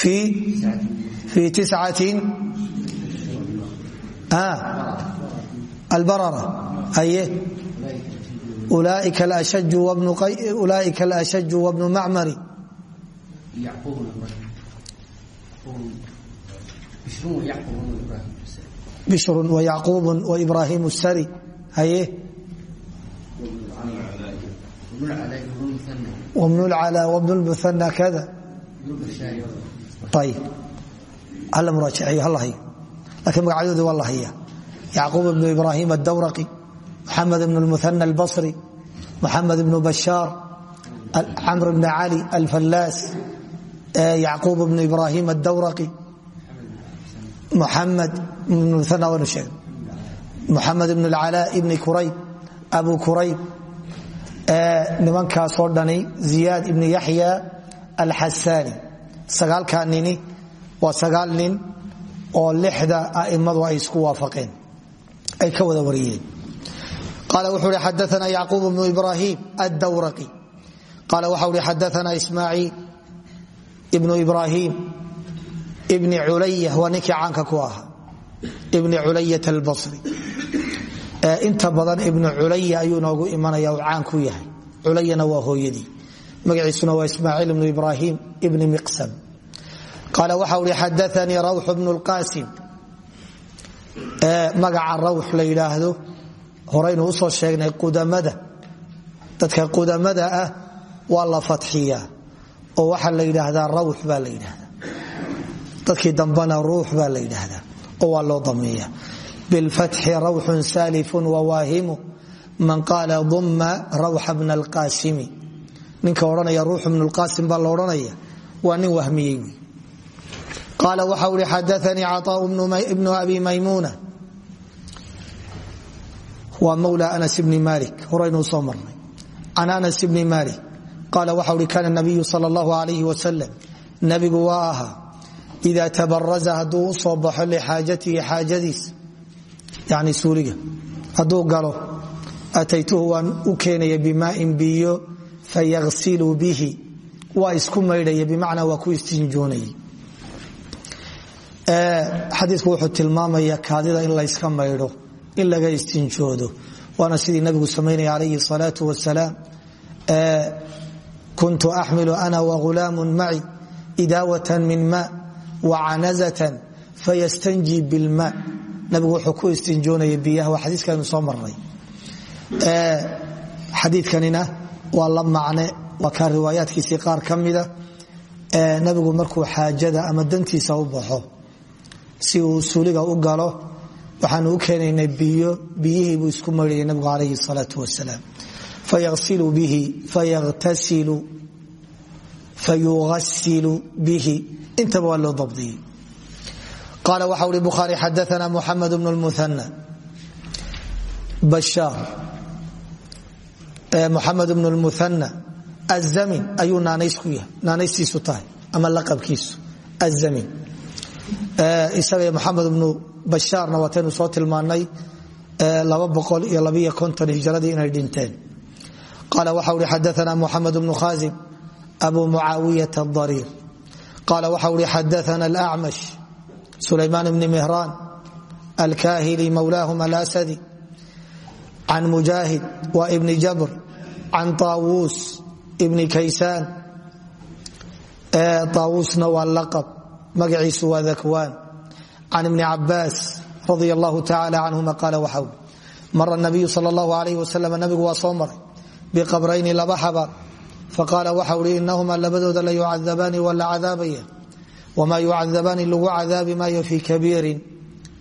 fii tiscatin ulaaika alashaju wabnu macmari bishrun wayacuubun waibraahimu sari haye. Wabnulcalaa wabnulmuhana kada ayb hala muraajaceeyo halla hayo laakiin magacadoodi waa la haya yacquub ibnu ibraahim addawraqi maxamed ibnu lmuhana albasri maxamed ibnu bashaar camr ibn cali alfallaas yacquub ibnu ibraahim addawraqi muxamed ibn muhana waanu sheegay. Muxamed ibn alcalaa ibni kurayb abu kurayb nimankaasoo dhani ziyaad ibni yaxya alxasaani sagaalkaa nini waa sagaal nin oo lixda a'immadu ay isku waafaqeen ay ka wada wariyeen. Qaala wuxuu hi xadaana yacquub bnu ibrahim addawraqi. Qaala waxau hi xadaana ismaaciil ibnu ibrahim ibni culaya waa ninkii caanka ku ahaa ibni culayat albasri. Inta badan ibnu culaya ayuu noogu imanaya uu caan ku yahay. Culayana waa hooyadii. Magaciisuna waa ismaaciil ibnu ibrahim ibni miqsam qaala waxa uhi xadaanii rawx bnu lqaasim magaca rawx la yidhaahdo horaynu u soo sheegnay qudamada dadka qudamada ah waa la fatxiyaa oo waxaa la yidhaahdaa rawx baa la yidhaahdaa dadkii dambena ruux baa la yidhaahdaa oo waa loo dameeya bilfatxi rawxun saalifun wawaahimu man qaala dumma rawxa bna qaala waxa uhi xadaanii caطaau ibnu abi maymuuna waa mawla anas bni malik horaynuu soo marnay can anas bni malik qaala waxa uhi kaana nabiyu sal اllahu alayh wasalam nabigu waa ahaa ida tabaraza hadduu u soo baxo lixaajatihi xaajadiis yani suuliga hadduu galo ataytuhu waan u keenaya bimaain biyo istinjoonaya xadiiku wuxuu tilmaamaya kaadida in layska maydho in laga istinjoodo. Waana sidii nabigu samaynaya alayhi salaau wasalaam kuntu axmilu ana wagulaamu maci idaawatan min ma wacanazatan fayastanji bilma nabigu wuxuu ku istinjoonaya biyaha waa xadiiskaynu soo marnay. Xadiikanina waa la macne waa kaa riwaayaadkiisii qaar ka mida. Nabigu markuu xaajada ama dantiisa u baxo si uu suuliga u galo waxaanu u keenaynay biyo biyihiibuu isku maydhaya nabigu calayhi salaau wasalaam. Fayasilu bihi fayatasilu fayuasilu bihi. Intaba waa loo dabdiyey. Qaala waxa uhi bukhaari xadaana muxamed bnu lmuhana bashaar. Muxamed bnu lmuhana azamin ayuu naanaystiisu tahay ama laqabkiisu azamin isaga maxamed bnu bashaarna waataynu soo tilmaanay hijradii inay dhinteen. Qaala waxa uhi xadaana muxamed bnu khazim abu mucaawiyata adariir qaala waxa uhi xadaana alacmash sulaymaan bni mihraan alkahili mawlaahum alasadi can mujaahid wa ibni jabr can taawuus ibni kaysaan. Taawuusna waa laqab magaciisu waa dakwaan can ibni cabaas radi allahu tacala canhuma qaala waxaw mara nabiyu sal allahu alayh wasalam nabigu waa soo maray biqabrayni laba xabaar. Faqaala waxau hi inahumaa labadooda la yucadabaani waa la cadaabaya wamaa yucadabaani lagu cadaabi maayo fii kabiirin.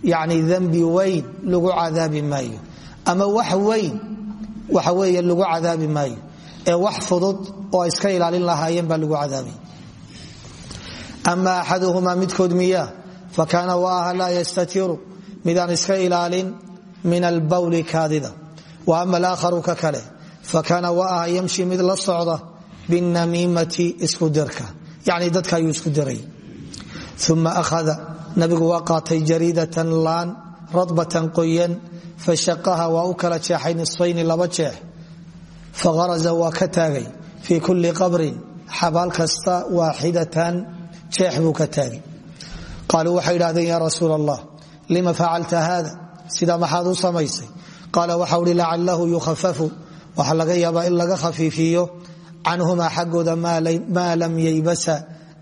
Yani dembi weyn lagu cadaabi maayo. Ama wax weyn waxa weeye lagu cadaabi maayo. Ee wax fudud oo iska ilaalin lahaayeen baa lagu cadaabay ama axaduhumaa midkood miyaa fakaana waaha laa yastatiru midaan iska ilaalin min albawli kaadida wa ama alaakharu ka kale fakaana waaha yamshi mid la socda binamiimati isku dirka yani dadka ayuu isku diray uma ahada nabigu waa qaatay jariidatan laan radbatan qoyan fashaqaha waa u kala jeexay nisfayni laba jeex faaraza waa ka taagay kulli qabrin xabaal kasta waaxidatan jeex buu ka taagay. Qaaluu waxay idhahdeen ya rasuul allah lima facalta haada sidaa maxaad u samaysay? Qaala waxa uhi lacalahu yukhafafu. Waxaa laga yaabaa in laga khafiifiyo canhumaa xaggooda maa lam yaybasa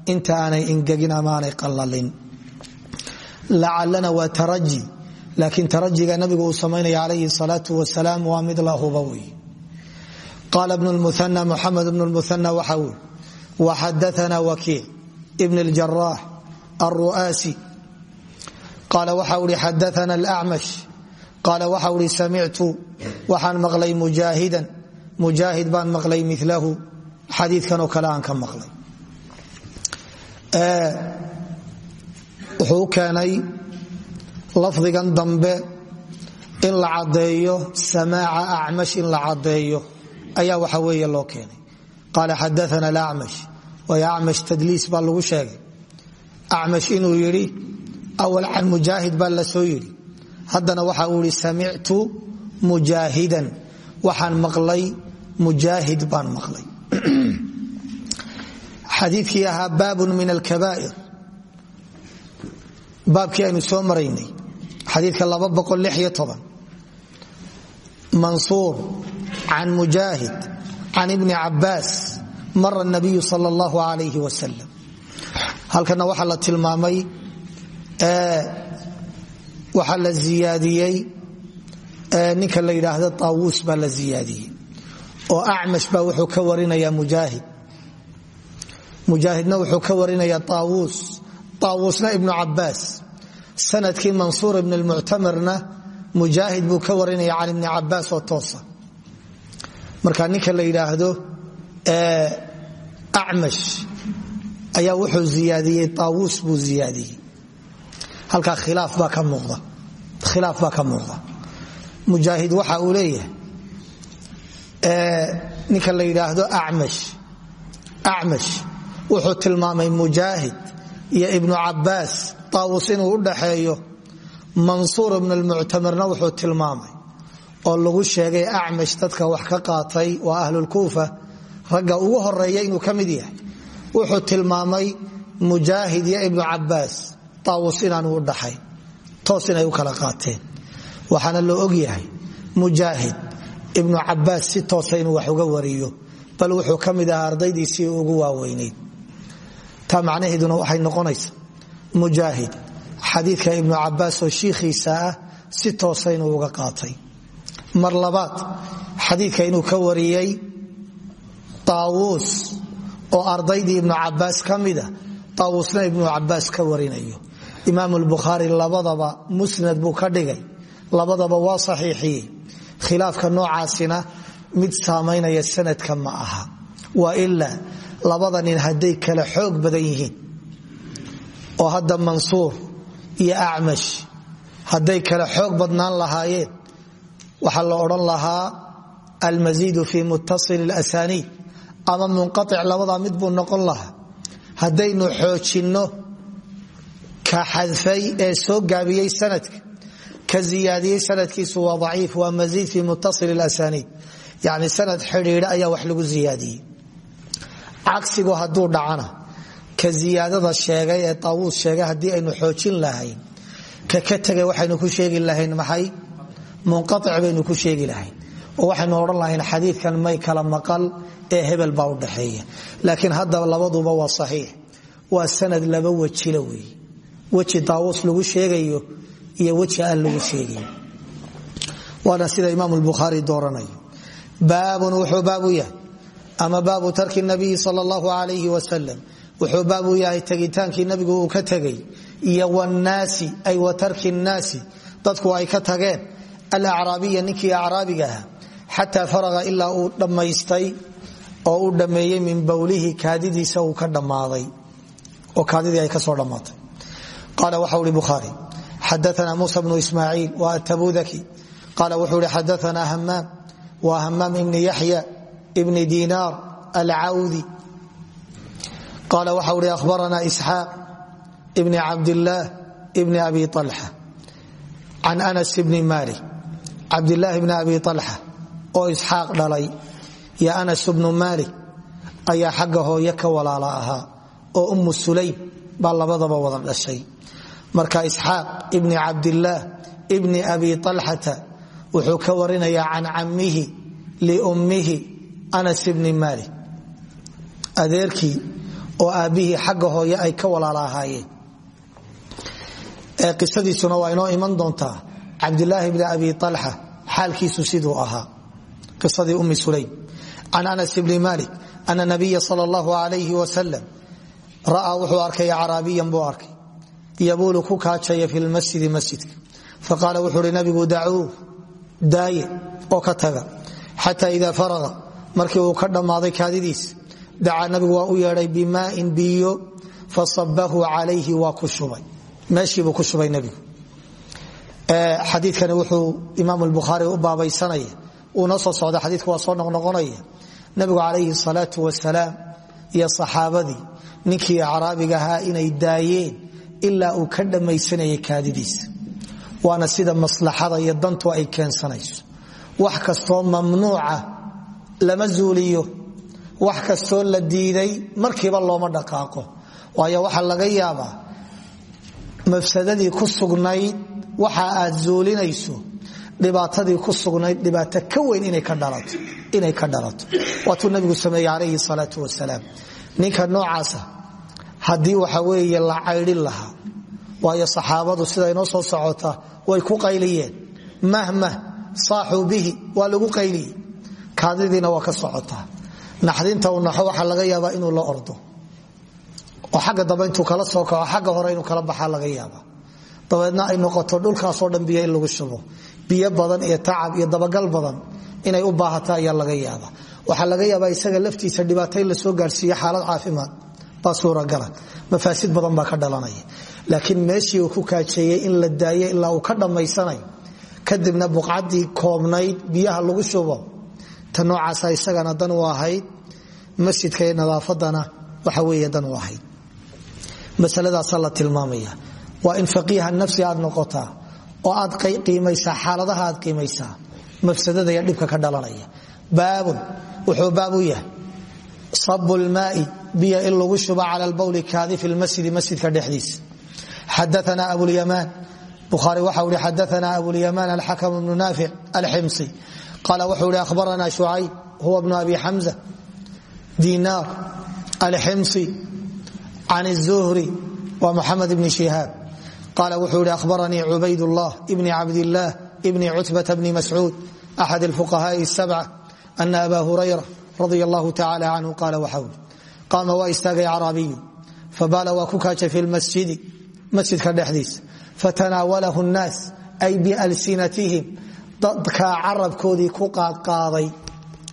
inta aanay ingegin amaanay qalalin lacalana waa taraji laakiin tarajiga nabigu uu samaynaya calayhi salaau wasalaam waa mid la huba wey qaala bnu ibn اljaraax alru'aasi qaala waxa uhi xadaana alacmash qaala waxa uhi samictu waxaan maqlay mujaahidan mujaahid baan maqlay milahu xadiikanoo kale aan ka maqlay wuxuu keenay lafdigan dambe in la caddeeyo samaaca acmash in la caddeeyo ayaa waxa weeye loo keenay qaala xadaana alacmash way acmash tadliis baa lagu sheegay. Acmash inuu yidhi awal can mujaahid baa la soo yidhi. Haddana waxa uu ihi samictu mujaahidan. Waxaan maqlay mujaahid baan maqlay. Xadiikii ahaa baabun min alkabaa'ir. Baabkii aynu soo maraynay xadiika mansuur can mujaahid can mara nabiyu sal allahu alayh wasalam halkana waxaa la tilmaamay waxaa la ziyaadiyey ninka la yidhaahdo taawuus baa la ziyaadiyey oo acmash baa wuxuu ka warinaya mujaahid. Mujaahidna wuxuu ka warinaya taawuus taawuusna ibnu cabaas sannadkii mansuur ibn lmuctamirna mujaahid buu ka warinaya can ibni cabaas oo toosa. Marka acmash ayaa wuxuu ziyaadiyey taawuus buu ziyaadiyey. Halkaa khilaaf baa ka muuqda. Mujaahid waxa uu leeyahay ninka la yidhaahdo acmash. Wuxuu tilmaamay mujaahid iyo ibnu cabaas taawus inuu u dhaxeeyo. Mansuur ibn lmuctamirna wuxuu tilmaamay oo lagu sheegay acmash dadka wax ka qaatay waa ahlulkuufa ragga ugu horreeya inuu ka mid yahay. Wuxuu tilmaamay mujaahid iyo ibnu cabaas taawus inaanu u dhaxayn toos inay u kala qaateen. Waxaana loo ogyahay mujaahid ibnu cabaas si toosa inuu wax uga wariyo bal wuxuu ka mid ardaydiisii ugu waaweyneyd. Taa macnaheeduna waxay noqonaysa mujaahid xadiidka ibnu cabaas oo shiikhiisa ah si toosa uga qaatay. Mar labaad xadiidka inuu ka wariyey taawuus oo ardaydii ibnu cabaas ka mida taawuusna ibnu cabaas ka warinayo. Imaam lbukhaari labadaba musnad buu ka dhigay labadaba waa saxiixiyey khilaafka noocaasina mid saamaynaya sanadka ma aha. Waa ilaa labada nin hadday kala xoog badan yihiin oo hadda mansuur iyo acmash hadday kala xoog badnaan lahaayeen waxaa la odhan lahaa almasiidu fi muttasil asaniid ama munqaic labadaa mid buu noqon lahaa. Haddaynu xoojinno ka xadfay ee soo gaabiyey sanadka ka ziyaadiyey sanadkiisu waa aciif waa masiid fi muttasil asaniid yani sanad xidhiidha ayaa wax lagu ziyaadiyey. Cagsigu hadduu dhacana ka ziyaadada sheegay ee taawuus sheegay haddii aynu xoojin lahayn ka ka tegay waxaynu ku sheegi lahayn maxay? Munqaic baynu ku sheegi lahayn oo waxaynu odhan lahayn xadiidkan may kala maqal ee hebel baa udhaxeeya laakiin hadda labaduba waa saxiix. Waa sanad laba wejila wey weji taawuus lagu sheegayo iyo weji aan lagu sheegayo waana sida imaam bukhaari dooranayo. Baabun wuxuu baabu yahay. Ama baabu tarki nabiyi sal allahu alayhi wasalam wuxuu baabu yahay tegitaankii nabigu uu ka tegay iyo wnaasi ay wa tarki nnaasi. Dadku ay ka xataa faraqa ilaa uu dhammaystay oo uu dhammeeyey min bowlihi kaadidiisa uu ka dhammaaday oo kaadidii ay ka soo dhammaatay. Qaala waxa uhi bukhaari xadaana muusa bnu ismaaciil wa atabudaki qaala wuxuu ihi xadaana hamaam wa hamaam ibni yaxya ibni dinaar alcawdi. Qaala waxa uhi ahbarana isxaaq ibni cabdillaah ibni abi alxa can anas bni malik cabdilaahi bni abi alxa oo isxaaq dhalay iyo anas bnu malik ayaa xagga hooye ka walaala ahaa oo ummu sulaym baa labadaba wada dhashay. Marka isxaaq ibni cabdillaah ibni abi alxata wuxuu ka warinayaa can cammihi liummihi anas bni malik adeerkii oo aabbihii xagga hooye ay ka walaala ahaayeen qisadiisuna waa inoo iman doontaa cabdilaahi bni abi alxa xaalkiisu siduu ahaa qisadii ummi sulaym can anas bni malik ana nabiya sal allahu alayh wasalam ra'aa wuxuu arkay acraabiyan buu arkay yabuulu ku kaajaya fi lmasjidi masjidka. Faqaala wuxuu hi nabigu dacuu daaye oo ka taga xata ida faraqa markii uu ka dhammaaday kaadidiis dacaa nabigu waa u yeedhay bimaain biyo fasabahu calayhi waa ku shubay. Meeshiibuu ku shubay nebigu xadiikani wuxuu imaam bukhaari u baabaysanaya uuna soo socda xadiika waa soo noqnoqonaya nabigu calayhi salaau wasalaam iyo saxaabadii ninkii acraabiga ahaa inay daayeen ilaa uu ka dhammaysanayay kaadidiisa. Waana sida maslaxada iyo dantu ay keensanayso. Wax kastoo mamnuuca lama zuuliyo. Wax kastoo la diiday markiiba looma dhaqaaqo. Waayo waxaa laga yaabaa mafsadadii ku sugnayd waxa aad zuulinayso dhibaatadii ku sugnayd dhibaato ka weyn inay ka dhalato waatuu nabigu sameeyey calayhi salaau ninka noocaasa haddii waxa weeye la caydhin lahaa waayo saxaabadu sida inoo soo socota way ku qayliyeen. Mahmah saaxuu bihi lagu qayliyey. Kaadidiina waa ka socotaa naxdinta uu naxo waxaa laga yaabaa inuu la ordo. Oo xagga dambe intuu kala soo kaco xagga hore inuu kala baxaa laga yaaba dabeedna ay noqoto dhulkaasoo dhan biyo lagu shubo biyo badan iyo tacab iyo dabagal badan inay u baahata ayaa laga yaaba waxaa laga yaabaa isaga laftiisa dhibaato in la soo gaarsiiyo xaalad caafimaad baa suuragala. Mafaasid badan baa ka dhalanaya. Laakiin meeshii uu ku kaajeeyey in la daayo ilaa uu ka dhammaysanayo kadibna buqcaddii koobnayd biyaha lagu shubo ta noocaasa isagana dan u masjidka nadaafadana waxa weeye dan u ahayd. Masaladaasa la in faqiiha nafsi aad noqotaa oo aad qiimaysaa xaaladaha aad qiimaysaa mafsadada iyo dhibka ka dhalanaya baabun wuxuu baab u yahay. Sabu lmaai biyo in lagu shubo cala lbowli kaadi fi lmasjidi masjidka dhexdiisa. Xadaana abulyamaan bukhaari waxau ihi xadaana abulyamaan alxakam bnu naafic alximsi qaala wuxuu ihi ahbarana shucayb huwa bnu abi xamza dinaar alximsi can الzuhri wa muxamed bni shihaab qaal wuxuu ihi ahbaranii cubaydullah ibni cabdillaah ibni cutbata bni mascuud axad alfuqahaai sabca ana aba hurayra radia allahu tacala canhu qaala waxau qaama waa istaagay caraabiyu fabaala waa ku kaajay fi lmasjidi masjidka dhexdiisa fatanaawalahu nnaas ay bialsinatihim dadkaa carabkoodii ku qaadqaaday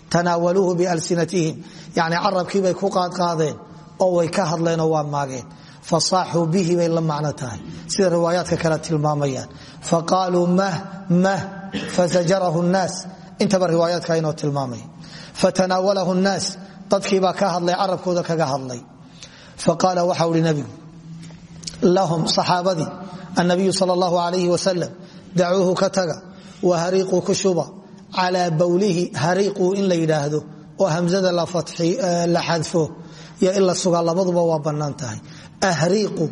tanaawaluuhu bialsinatihim yani carabkiibay ku qaadqaadeen oo way ka hadleenoo waa maageen fasaaxuu bihi bay la macno tahay. Sida riwaayaadka kale tilmaamayaan. faqaaluu mah mah fasajarahu nnaas intaba riwaayaadka inoo tilmaamaya fatanaawalahu nnaas dadkiibaa ka hadlay carabkooda kaga hadlay. faqaala waxau hi nabigu lahum saxaabadii annabiyu sal allahu alayh wasalam dacuuhu ka taga wa hariiquu ku shuba calaa bowlihi hariiquu in la yidhaahdo oo hamzada la ahriiqu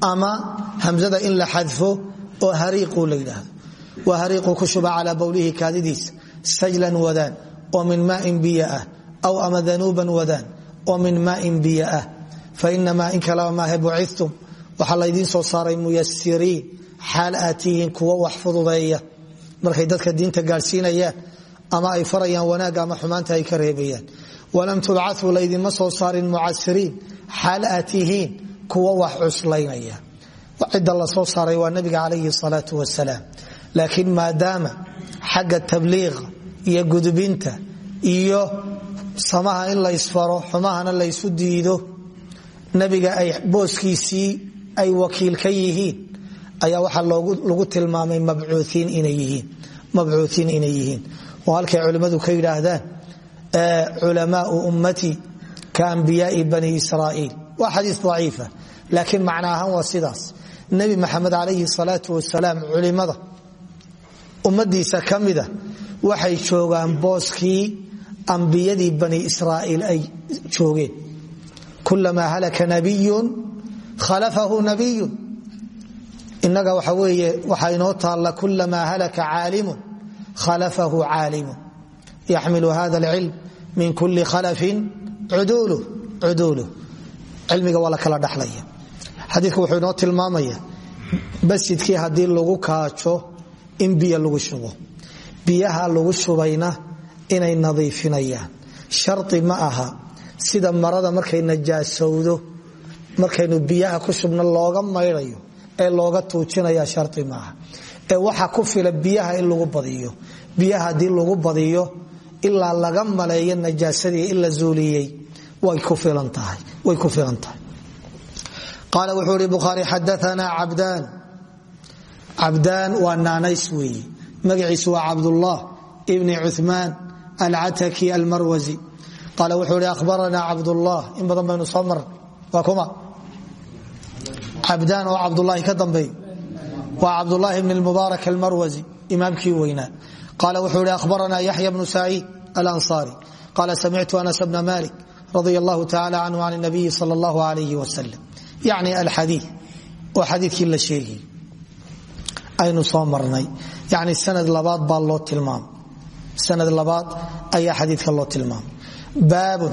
ama hamzada in la xadfo oo hariiquu la wa hariiquu ku shuba calaa bowlihi sajlan wadaan oo min maain biyo ah aw ama danuuban wadaan oo min maain biyo ah. Fainamaa in kalaba maahe bucitum waxaa laydiin soo saaray muyasiriin xaal aad tihiin fududeeya. Markay dadka diinta gaadhsiinayaan ama ay farayaan wanaagga ama xumaanta ay ka reebayaan. Walam tubcauu laydinma soo saarin mucasiriin xaal aad kuwa wax cuslaynaya. Cidda la soo saaray waa nabiga calayhi salaau wasalaam. Laakiin maadaama xagga tabliiqa iyo gudbinta iyo samaha in laysfaro xumahana laysu diido nabiga ay booskiisii ay wakiil ka yihiin ayaa waxaa lagu tilmaamay mabcuuiin inay yihiin oo halkay culimmadu ka yidhaahdaan culamaau ummatii ka ambiyaai bani israaiil. Waa xadii aciifa laakiin macna ahaan waa sidaas. Nebi maxamed calayhi salaau wasalaam culimada ummadiisa ka mida waxay joogaan booskii ambiyadii bani israaiil ay joogeen. Kulamaa halaka nabiyun khalafahu nabiyun. Inaga waxa weeye waxaa inoo taalla kulamaa halaka caalimun khalafahu caalimun. Yaxmilu hada alcilm min kuli khalafin cuduuluh. Cilmiga waa la kala dhaxlaya xadiidku wuxuu inoo tilmaamaya masjidkii haddii lagu kaajo in biyo lagu shubo. Biyaha lagu shubayna inay nadiifinayaan. Shardi ma aha sida marada markay najaasowdo markaynu biyaha ku shubno looga maydhayo ee looga tuujinaya shari maaha ee waxa ku fila biyaha in lagu badiyo. Biyaha haddii lagu badiyo ilaa laga maleeyo najaasadii in la zuuliyey way ku filan tahay qaala wuxuu ihi bukhaari xadaana cabdaan cabdaan waa naanays weeye magaciisu waa cabdullah ibni cuثmaan alcataki almarwasi qaala wuxuu ihi ahbaranaa cabdullah in badan baynu soo marnay waa kuma cabdaan oo cabdulaahi ka dambeeyo waa cabdulaahi bn mubaarak almarwasi imaamkii weynaa qaala wuxuu ihi ahbaranaa yaxya bnu saciid alansaari qaala samictu anas bna malik radia allahu tacala canhu can nabiyi sal allahu alayh wasalam yacni alxadii oo xadiikii la sheegay aynu soo marnay. Yani sanad labaad baa loo tilmaamay sanad labaad ayaa xadiidka loo tilmaamay baabun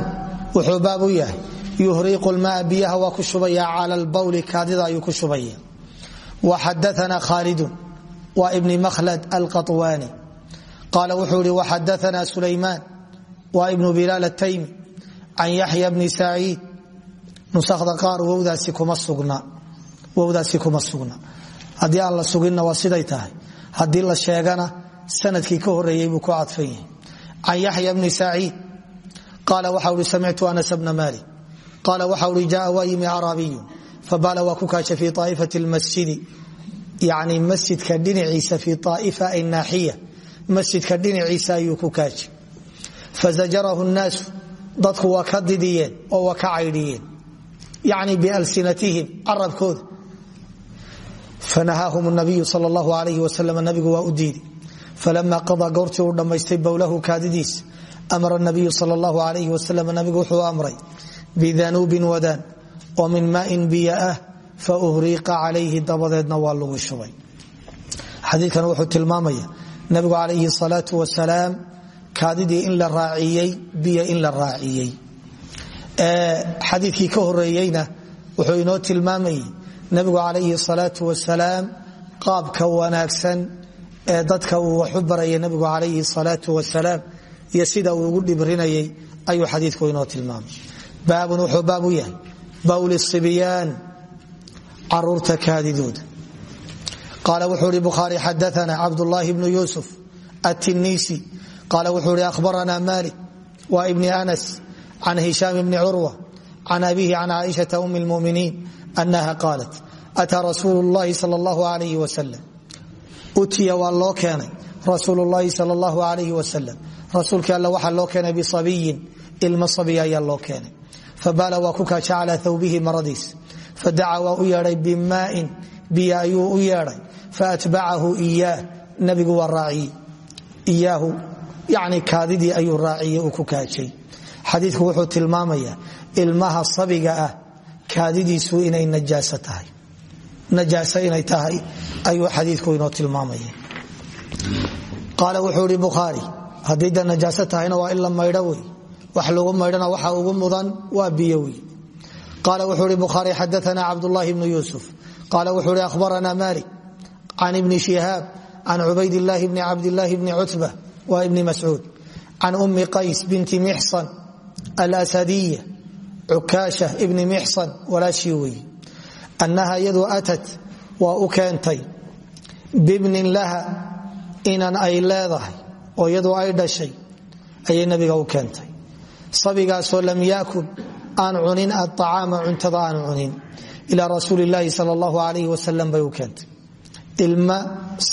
wuxuu baab u yahay yuhriiqu lmaa biyaha waa ku shubaya cala lbawli kaadida ayuu ku shubaya. Wa xadaana khaalidun waa ibni makhlad alqaطwaani qaala wuxuu ihi waxadaana sulaymaan waa ibnu bilaal ataymi can yaxya bni saciid nusakda qaar wowdaasi kuma sugna haddii aan la suginna waa siday tahay. Haddii la sheegana sannadkii ka horeeyey buu ku cadfan yahay can yaxya bni saciid qaala waxa uhi samictu anas bna malik qaala waxa uhi jaa waa yimi caraabiyu fabaala waa ku kaasha fi aaifati lmasjidi yani dhinaciisa fi aaifa ay naaxiya. Masjidka dhinaciisa ayuu ku kaaji fazajarahu nnaasu dadku waa ka oo waa ka caydhiyeen yani bialsinatihim carabkooda. Fanahaahum nabiyu sal allahu alayh wasalam nabigu waa u diiday falama qadaa goortii uu dhammaystay bowlahu kaadidiis amara nabiyu sal allahu alayh wasalam nabigu wuxuu amray bidanuubin wadaan oo min maain biyo ah fa uhriiqa calayhi dabadeedna waa lagu shubay. Xadiikan wuxuu tilmaamaya nabigu calayhi salaau wasalaam kaadidii xadiikii ka horeeyeyna wuxuu inoo tilmaamayey nabigu calayhi salaau wasalaam qaabka wanaagsan ee dadka uu waxu baraya nabigu calayhi salaau wasalaam iyo sida uu ugu dhibrinayay ayuu xadiiku inoo tilmaamay. Baabun wuxuu baab u yahay. Bawli sibyaan carruurta kaadidooda qaala wuxuu ihi bukhaari xadaana cabdulaahi bnu yuusuf can hishaam bni curwa can abihi can caaishata um lmuminiin anaha qaalat ataa rasuulu llahi sal allahu alayh wasalam utiya waa loo keenay rasuulu llahi sal allahu alayh wasalam rasuulkii alle waxaa loo keenay bisabiyin ilma sabiya ayaa loo keenay fabaala waa ku kaaja calaa thawbihi maradiis fadaca waa u yeedhay bimaain biyo ayuu u yeedhay faatbacahu iyaah nabigu waa raaciyey iyaahu yani kaadidii ayuu raaciyey uu ku kaajay xadiiku wuxuu tilmaamayaa ilmaha sabiga ah kaadidiisu inay najaas tahay. Najaas inay tahay ayuu xadiiku inoo tilmaamaya. Qaala wuxuu ihi bukhaari haddii da najaaso tahayna waa in la wax lagu maydhana waxa ugu mudan waa biyo wey. Wuxuu ihi bukhaari xadaana cabdulaahi bnu yuusuf. Qaala wuxuu ihi ahbarana malik can ibni shihaab can cubaydillaahi bni cabdilaahi bni cutba wa ibni mascuud. Can ummi qays binti mixsan alasadiya cukaasha ibni mixsan walaashii weeye annaha iyadu atat waa u keentay bibnin laha inan ay leedahay oo iyadu ay dhashay ayay nabiga u keentay sabigaasoo lam yaakul aan cunin aacaama cuntada aan cunin ilaa rasuuli laahi sal allahu alayh wasalam bay u keentay ilma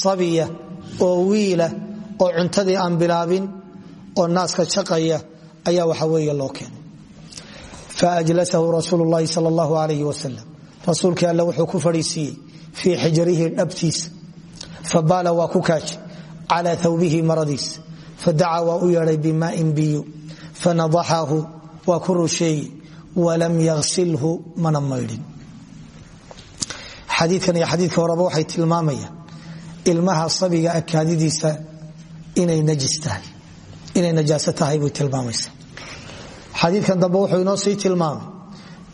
sabiya oo wiila oo cuntadii aan bilaabin oo naaska shaqaya ayaa waxa weeye loo keenay. Faajlasahu rasuul lahi sal allahu alayh wasalam rasuulkii alle wuxuu ku fadhiisiiyey fii xijrihi dhabtiisa fabaala waa ku kaaji calaa thawbihi maradiisa fadacaa waa u yeedhay bimaain biyo. Fanadaxahu waa ku rusheeye walam yagsilhu mana maydhin. Xadiikan iyo xadiidka horeba waxay tilmaamayaan ilmaha sabiga akaadidiisa inay najaaso tahay. Bay tilmaamaysa xadiidkan dambe wuxuu inoo sii tilmaamay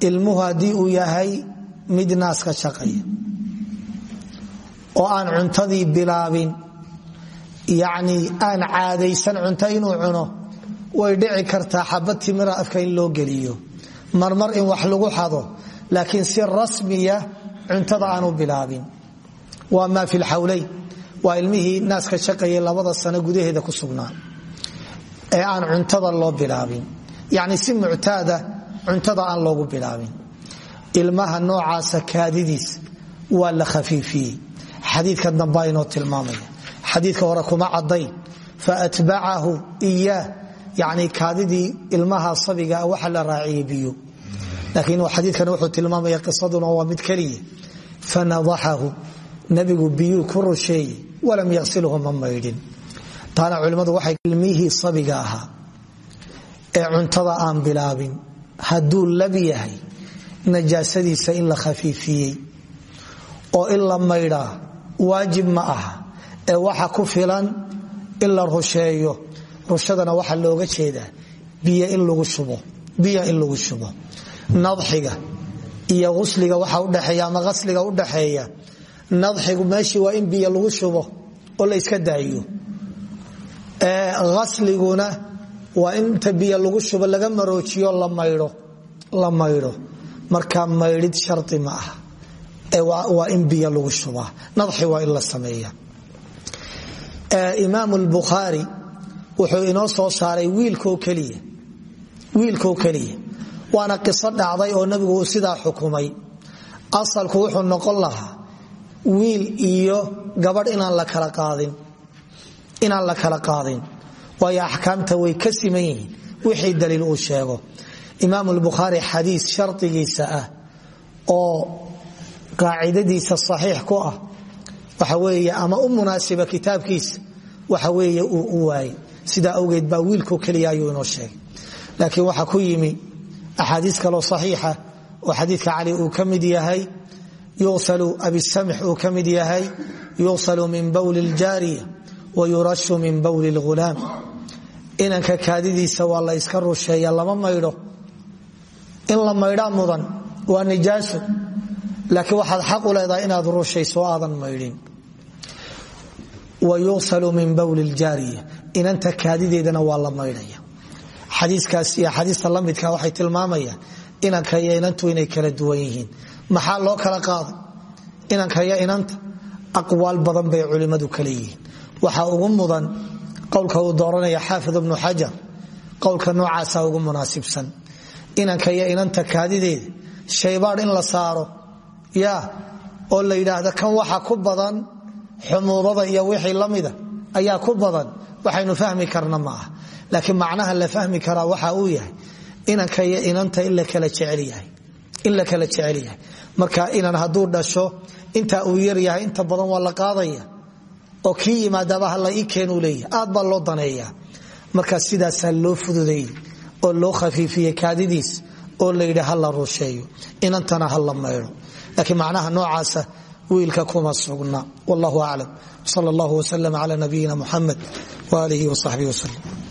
ilmuhu haddii uu yahay mid naaska shaqaya oo aan cuntadii bilaabin yani aan caadaysan cunto inuu cuno way dhici kartaa xabad timira afka in loo geliyo marmar in wax lagu xado laakiin si rasmiya cuntada aanu bilaabin. Waa maa fi lxawleyn waa ilmihii naaska shaqayay labada sano gudaheeda ku sugnaa ee aan cuntada loo bilaabin yani si muctaada cuntada aan loogu bilaabin. Ilmaha noocaasa kaadidiisa waa la khafiifiyey. Xadiidka dambaa inoo tilmaamaya. Xadiidka hore kuma cadayn faatbacahu iyaah yani kaadidii ilmaha sabiga waxa la raaciyey biyo. Laakiin xadiidkan wuxuu tilmaamaya qisaduna waa mid keliya. Fanadaxahu nabigu biyuu ku rusheeyey. Walam yaqsilhu ma maydhin. Taana culimmadu waxay ilmihii sabiga ahaa ee cuntada aan bilaabin. Hadduu lab yahay najaasadiisa in la khafiifiyey oo in la maydhaa waajib ma aha ee waxa ku filan in la rusheeyo. Rushadana waxaa looga jeedaa biyo in lagu shubo nadxiga iyo usliga waxa udhexeeya ama asliga udhaxeeya nadxigu meeshii waa in biyo lagu shubo oo la yska daayo. Asliguna waa inta biyo lagu shubo laga maroojiyo la maydho marka maydhid shari ma aha. Waa in biyo lagu shubaa nadxi waa in la sameeya. Imaam lbukhaari wuxuu inoo soo saaray wiilko keliya. Waana qiso dhacday oo nabigu uu sidaa xukumay. Asalku wuxuu noqon lahaa wiil iyo gabadh inaan la kala qaadin waayo axkaamta way ka siman yihiin. Wixii daliil uu sheego. Imaam lbukhaari xadiis shardigiisa ah oo qaacidadiisa saxiix ku ah waxa weeye ama u munaasiba kitaabkiisa waxa weeye uu u waayey. Sidaa awgeed baa wiilko keliya ayuu inoo sheegay. Laakiin waxaa ku yimi axaadiis kaloo saxiixa oo xadiidka cali uu ka mid yahay yusalu abisamx uu ka yahay yusalu min bowli ljaariya wa yurashu min bowli lghulaam inanka kaadidiisa waa la yska rusheeya lama maydho. In la maydhaa mudan waa nijaaso laakiin waxaad xaq u leedahay inaad rushayso aadan maydhin. Wa yusalu min bowli ljaariya inanta kaadideedana waa la maydhaya. Xadiikaas iyo axaadiista lamidka waxay tilmaamayaan inanka iyo inantu inay kala duwan yihiin. Maxaa loo kala qaaday? Inanka iyo inanta. Aqwaal badan bay culimmadu kale yihiin. Waxaa ugu mudan qowlka uu dooranaya xaafid ibnu xajar qowlka noocaasa ugu munaasibsan. Inanka iyo inanta kaadideeda shaybaadh in la saaro ya oo la yidhaahdo kan waxa ku badan xumuudada iyo wixii lamida ayaa ku badan waxaynu fahmi karna ma aha. Laakiin macnaha la fahmi karaa waxa uu yahay inanka iyo inanta in la kala jecel marka inan hadduu dhasho inta uu yar yahay inta badan waa la qaadaya oo kii yimaadaba hala ii keenuu leeyahay. Aad baa loo daneeya marka sidaasaa loo fududeeyey oo loo khafiifiyey kaadidiis oo la yidhi ha la rusheeyo inantana ha la maydho laakiin macnaha noocaasa wiilka kuma sugna. Wallahu aclam sal allahu waslm cala nabiyina muxamed waalihi wasaxbihi waslm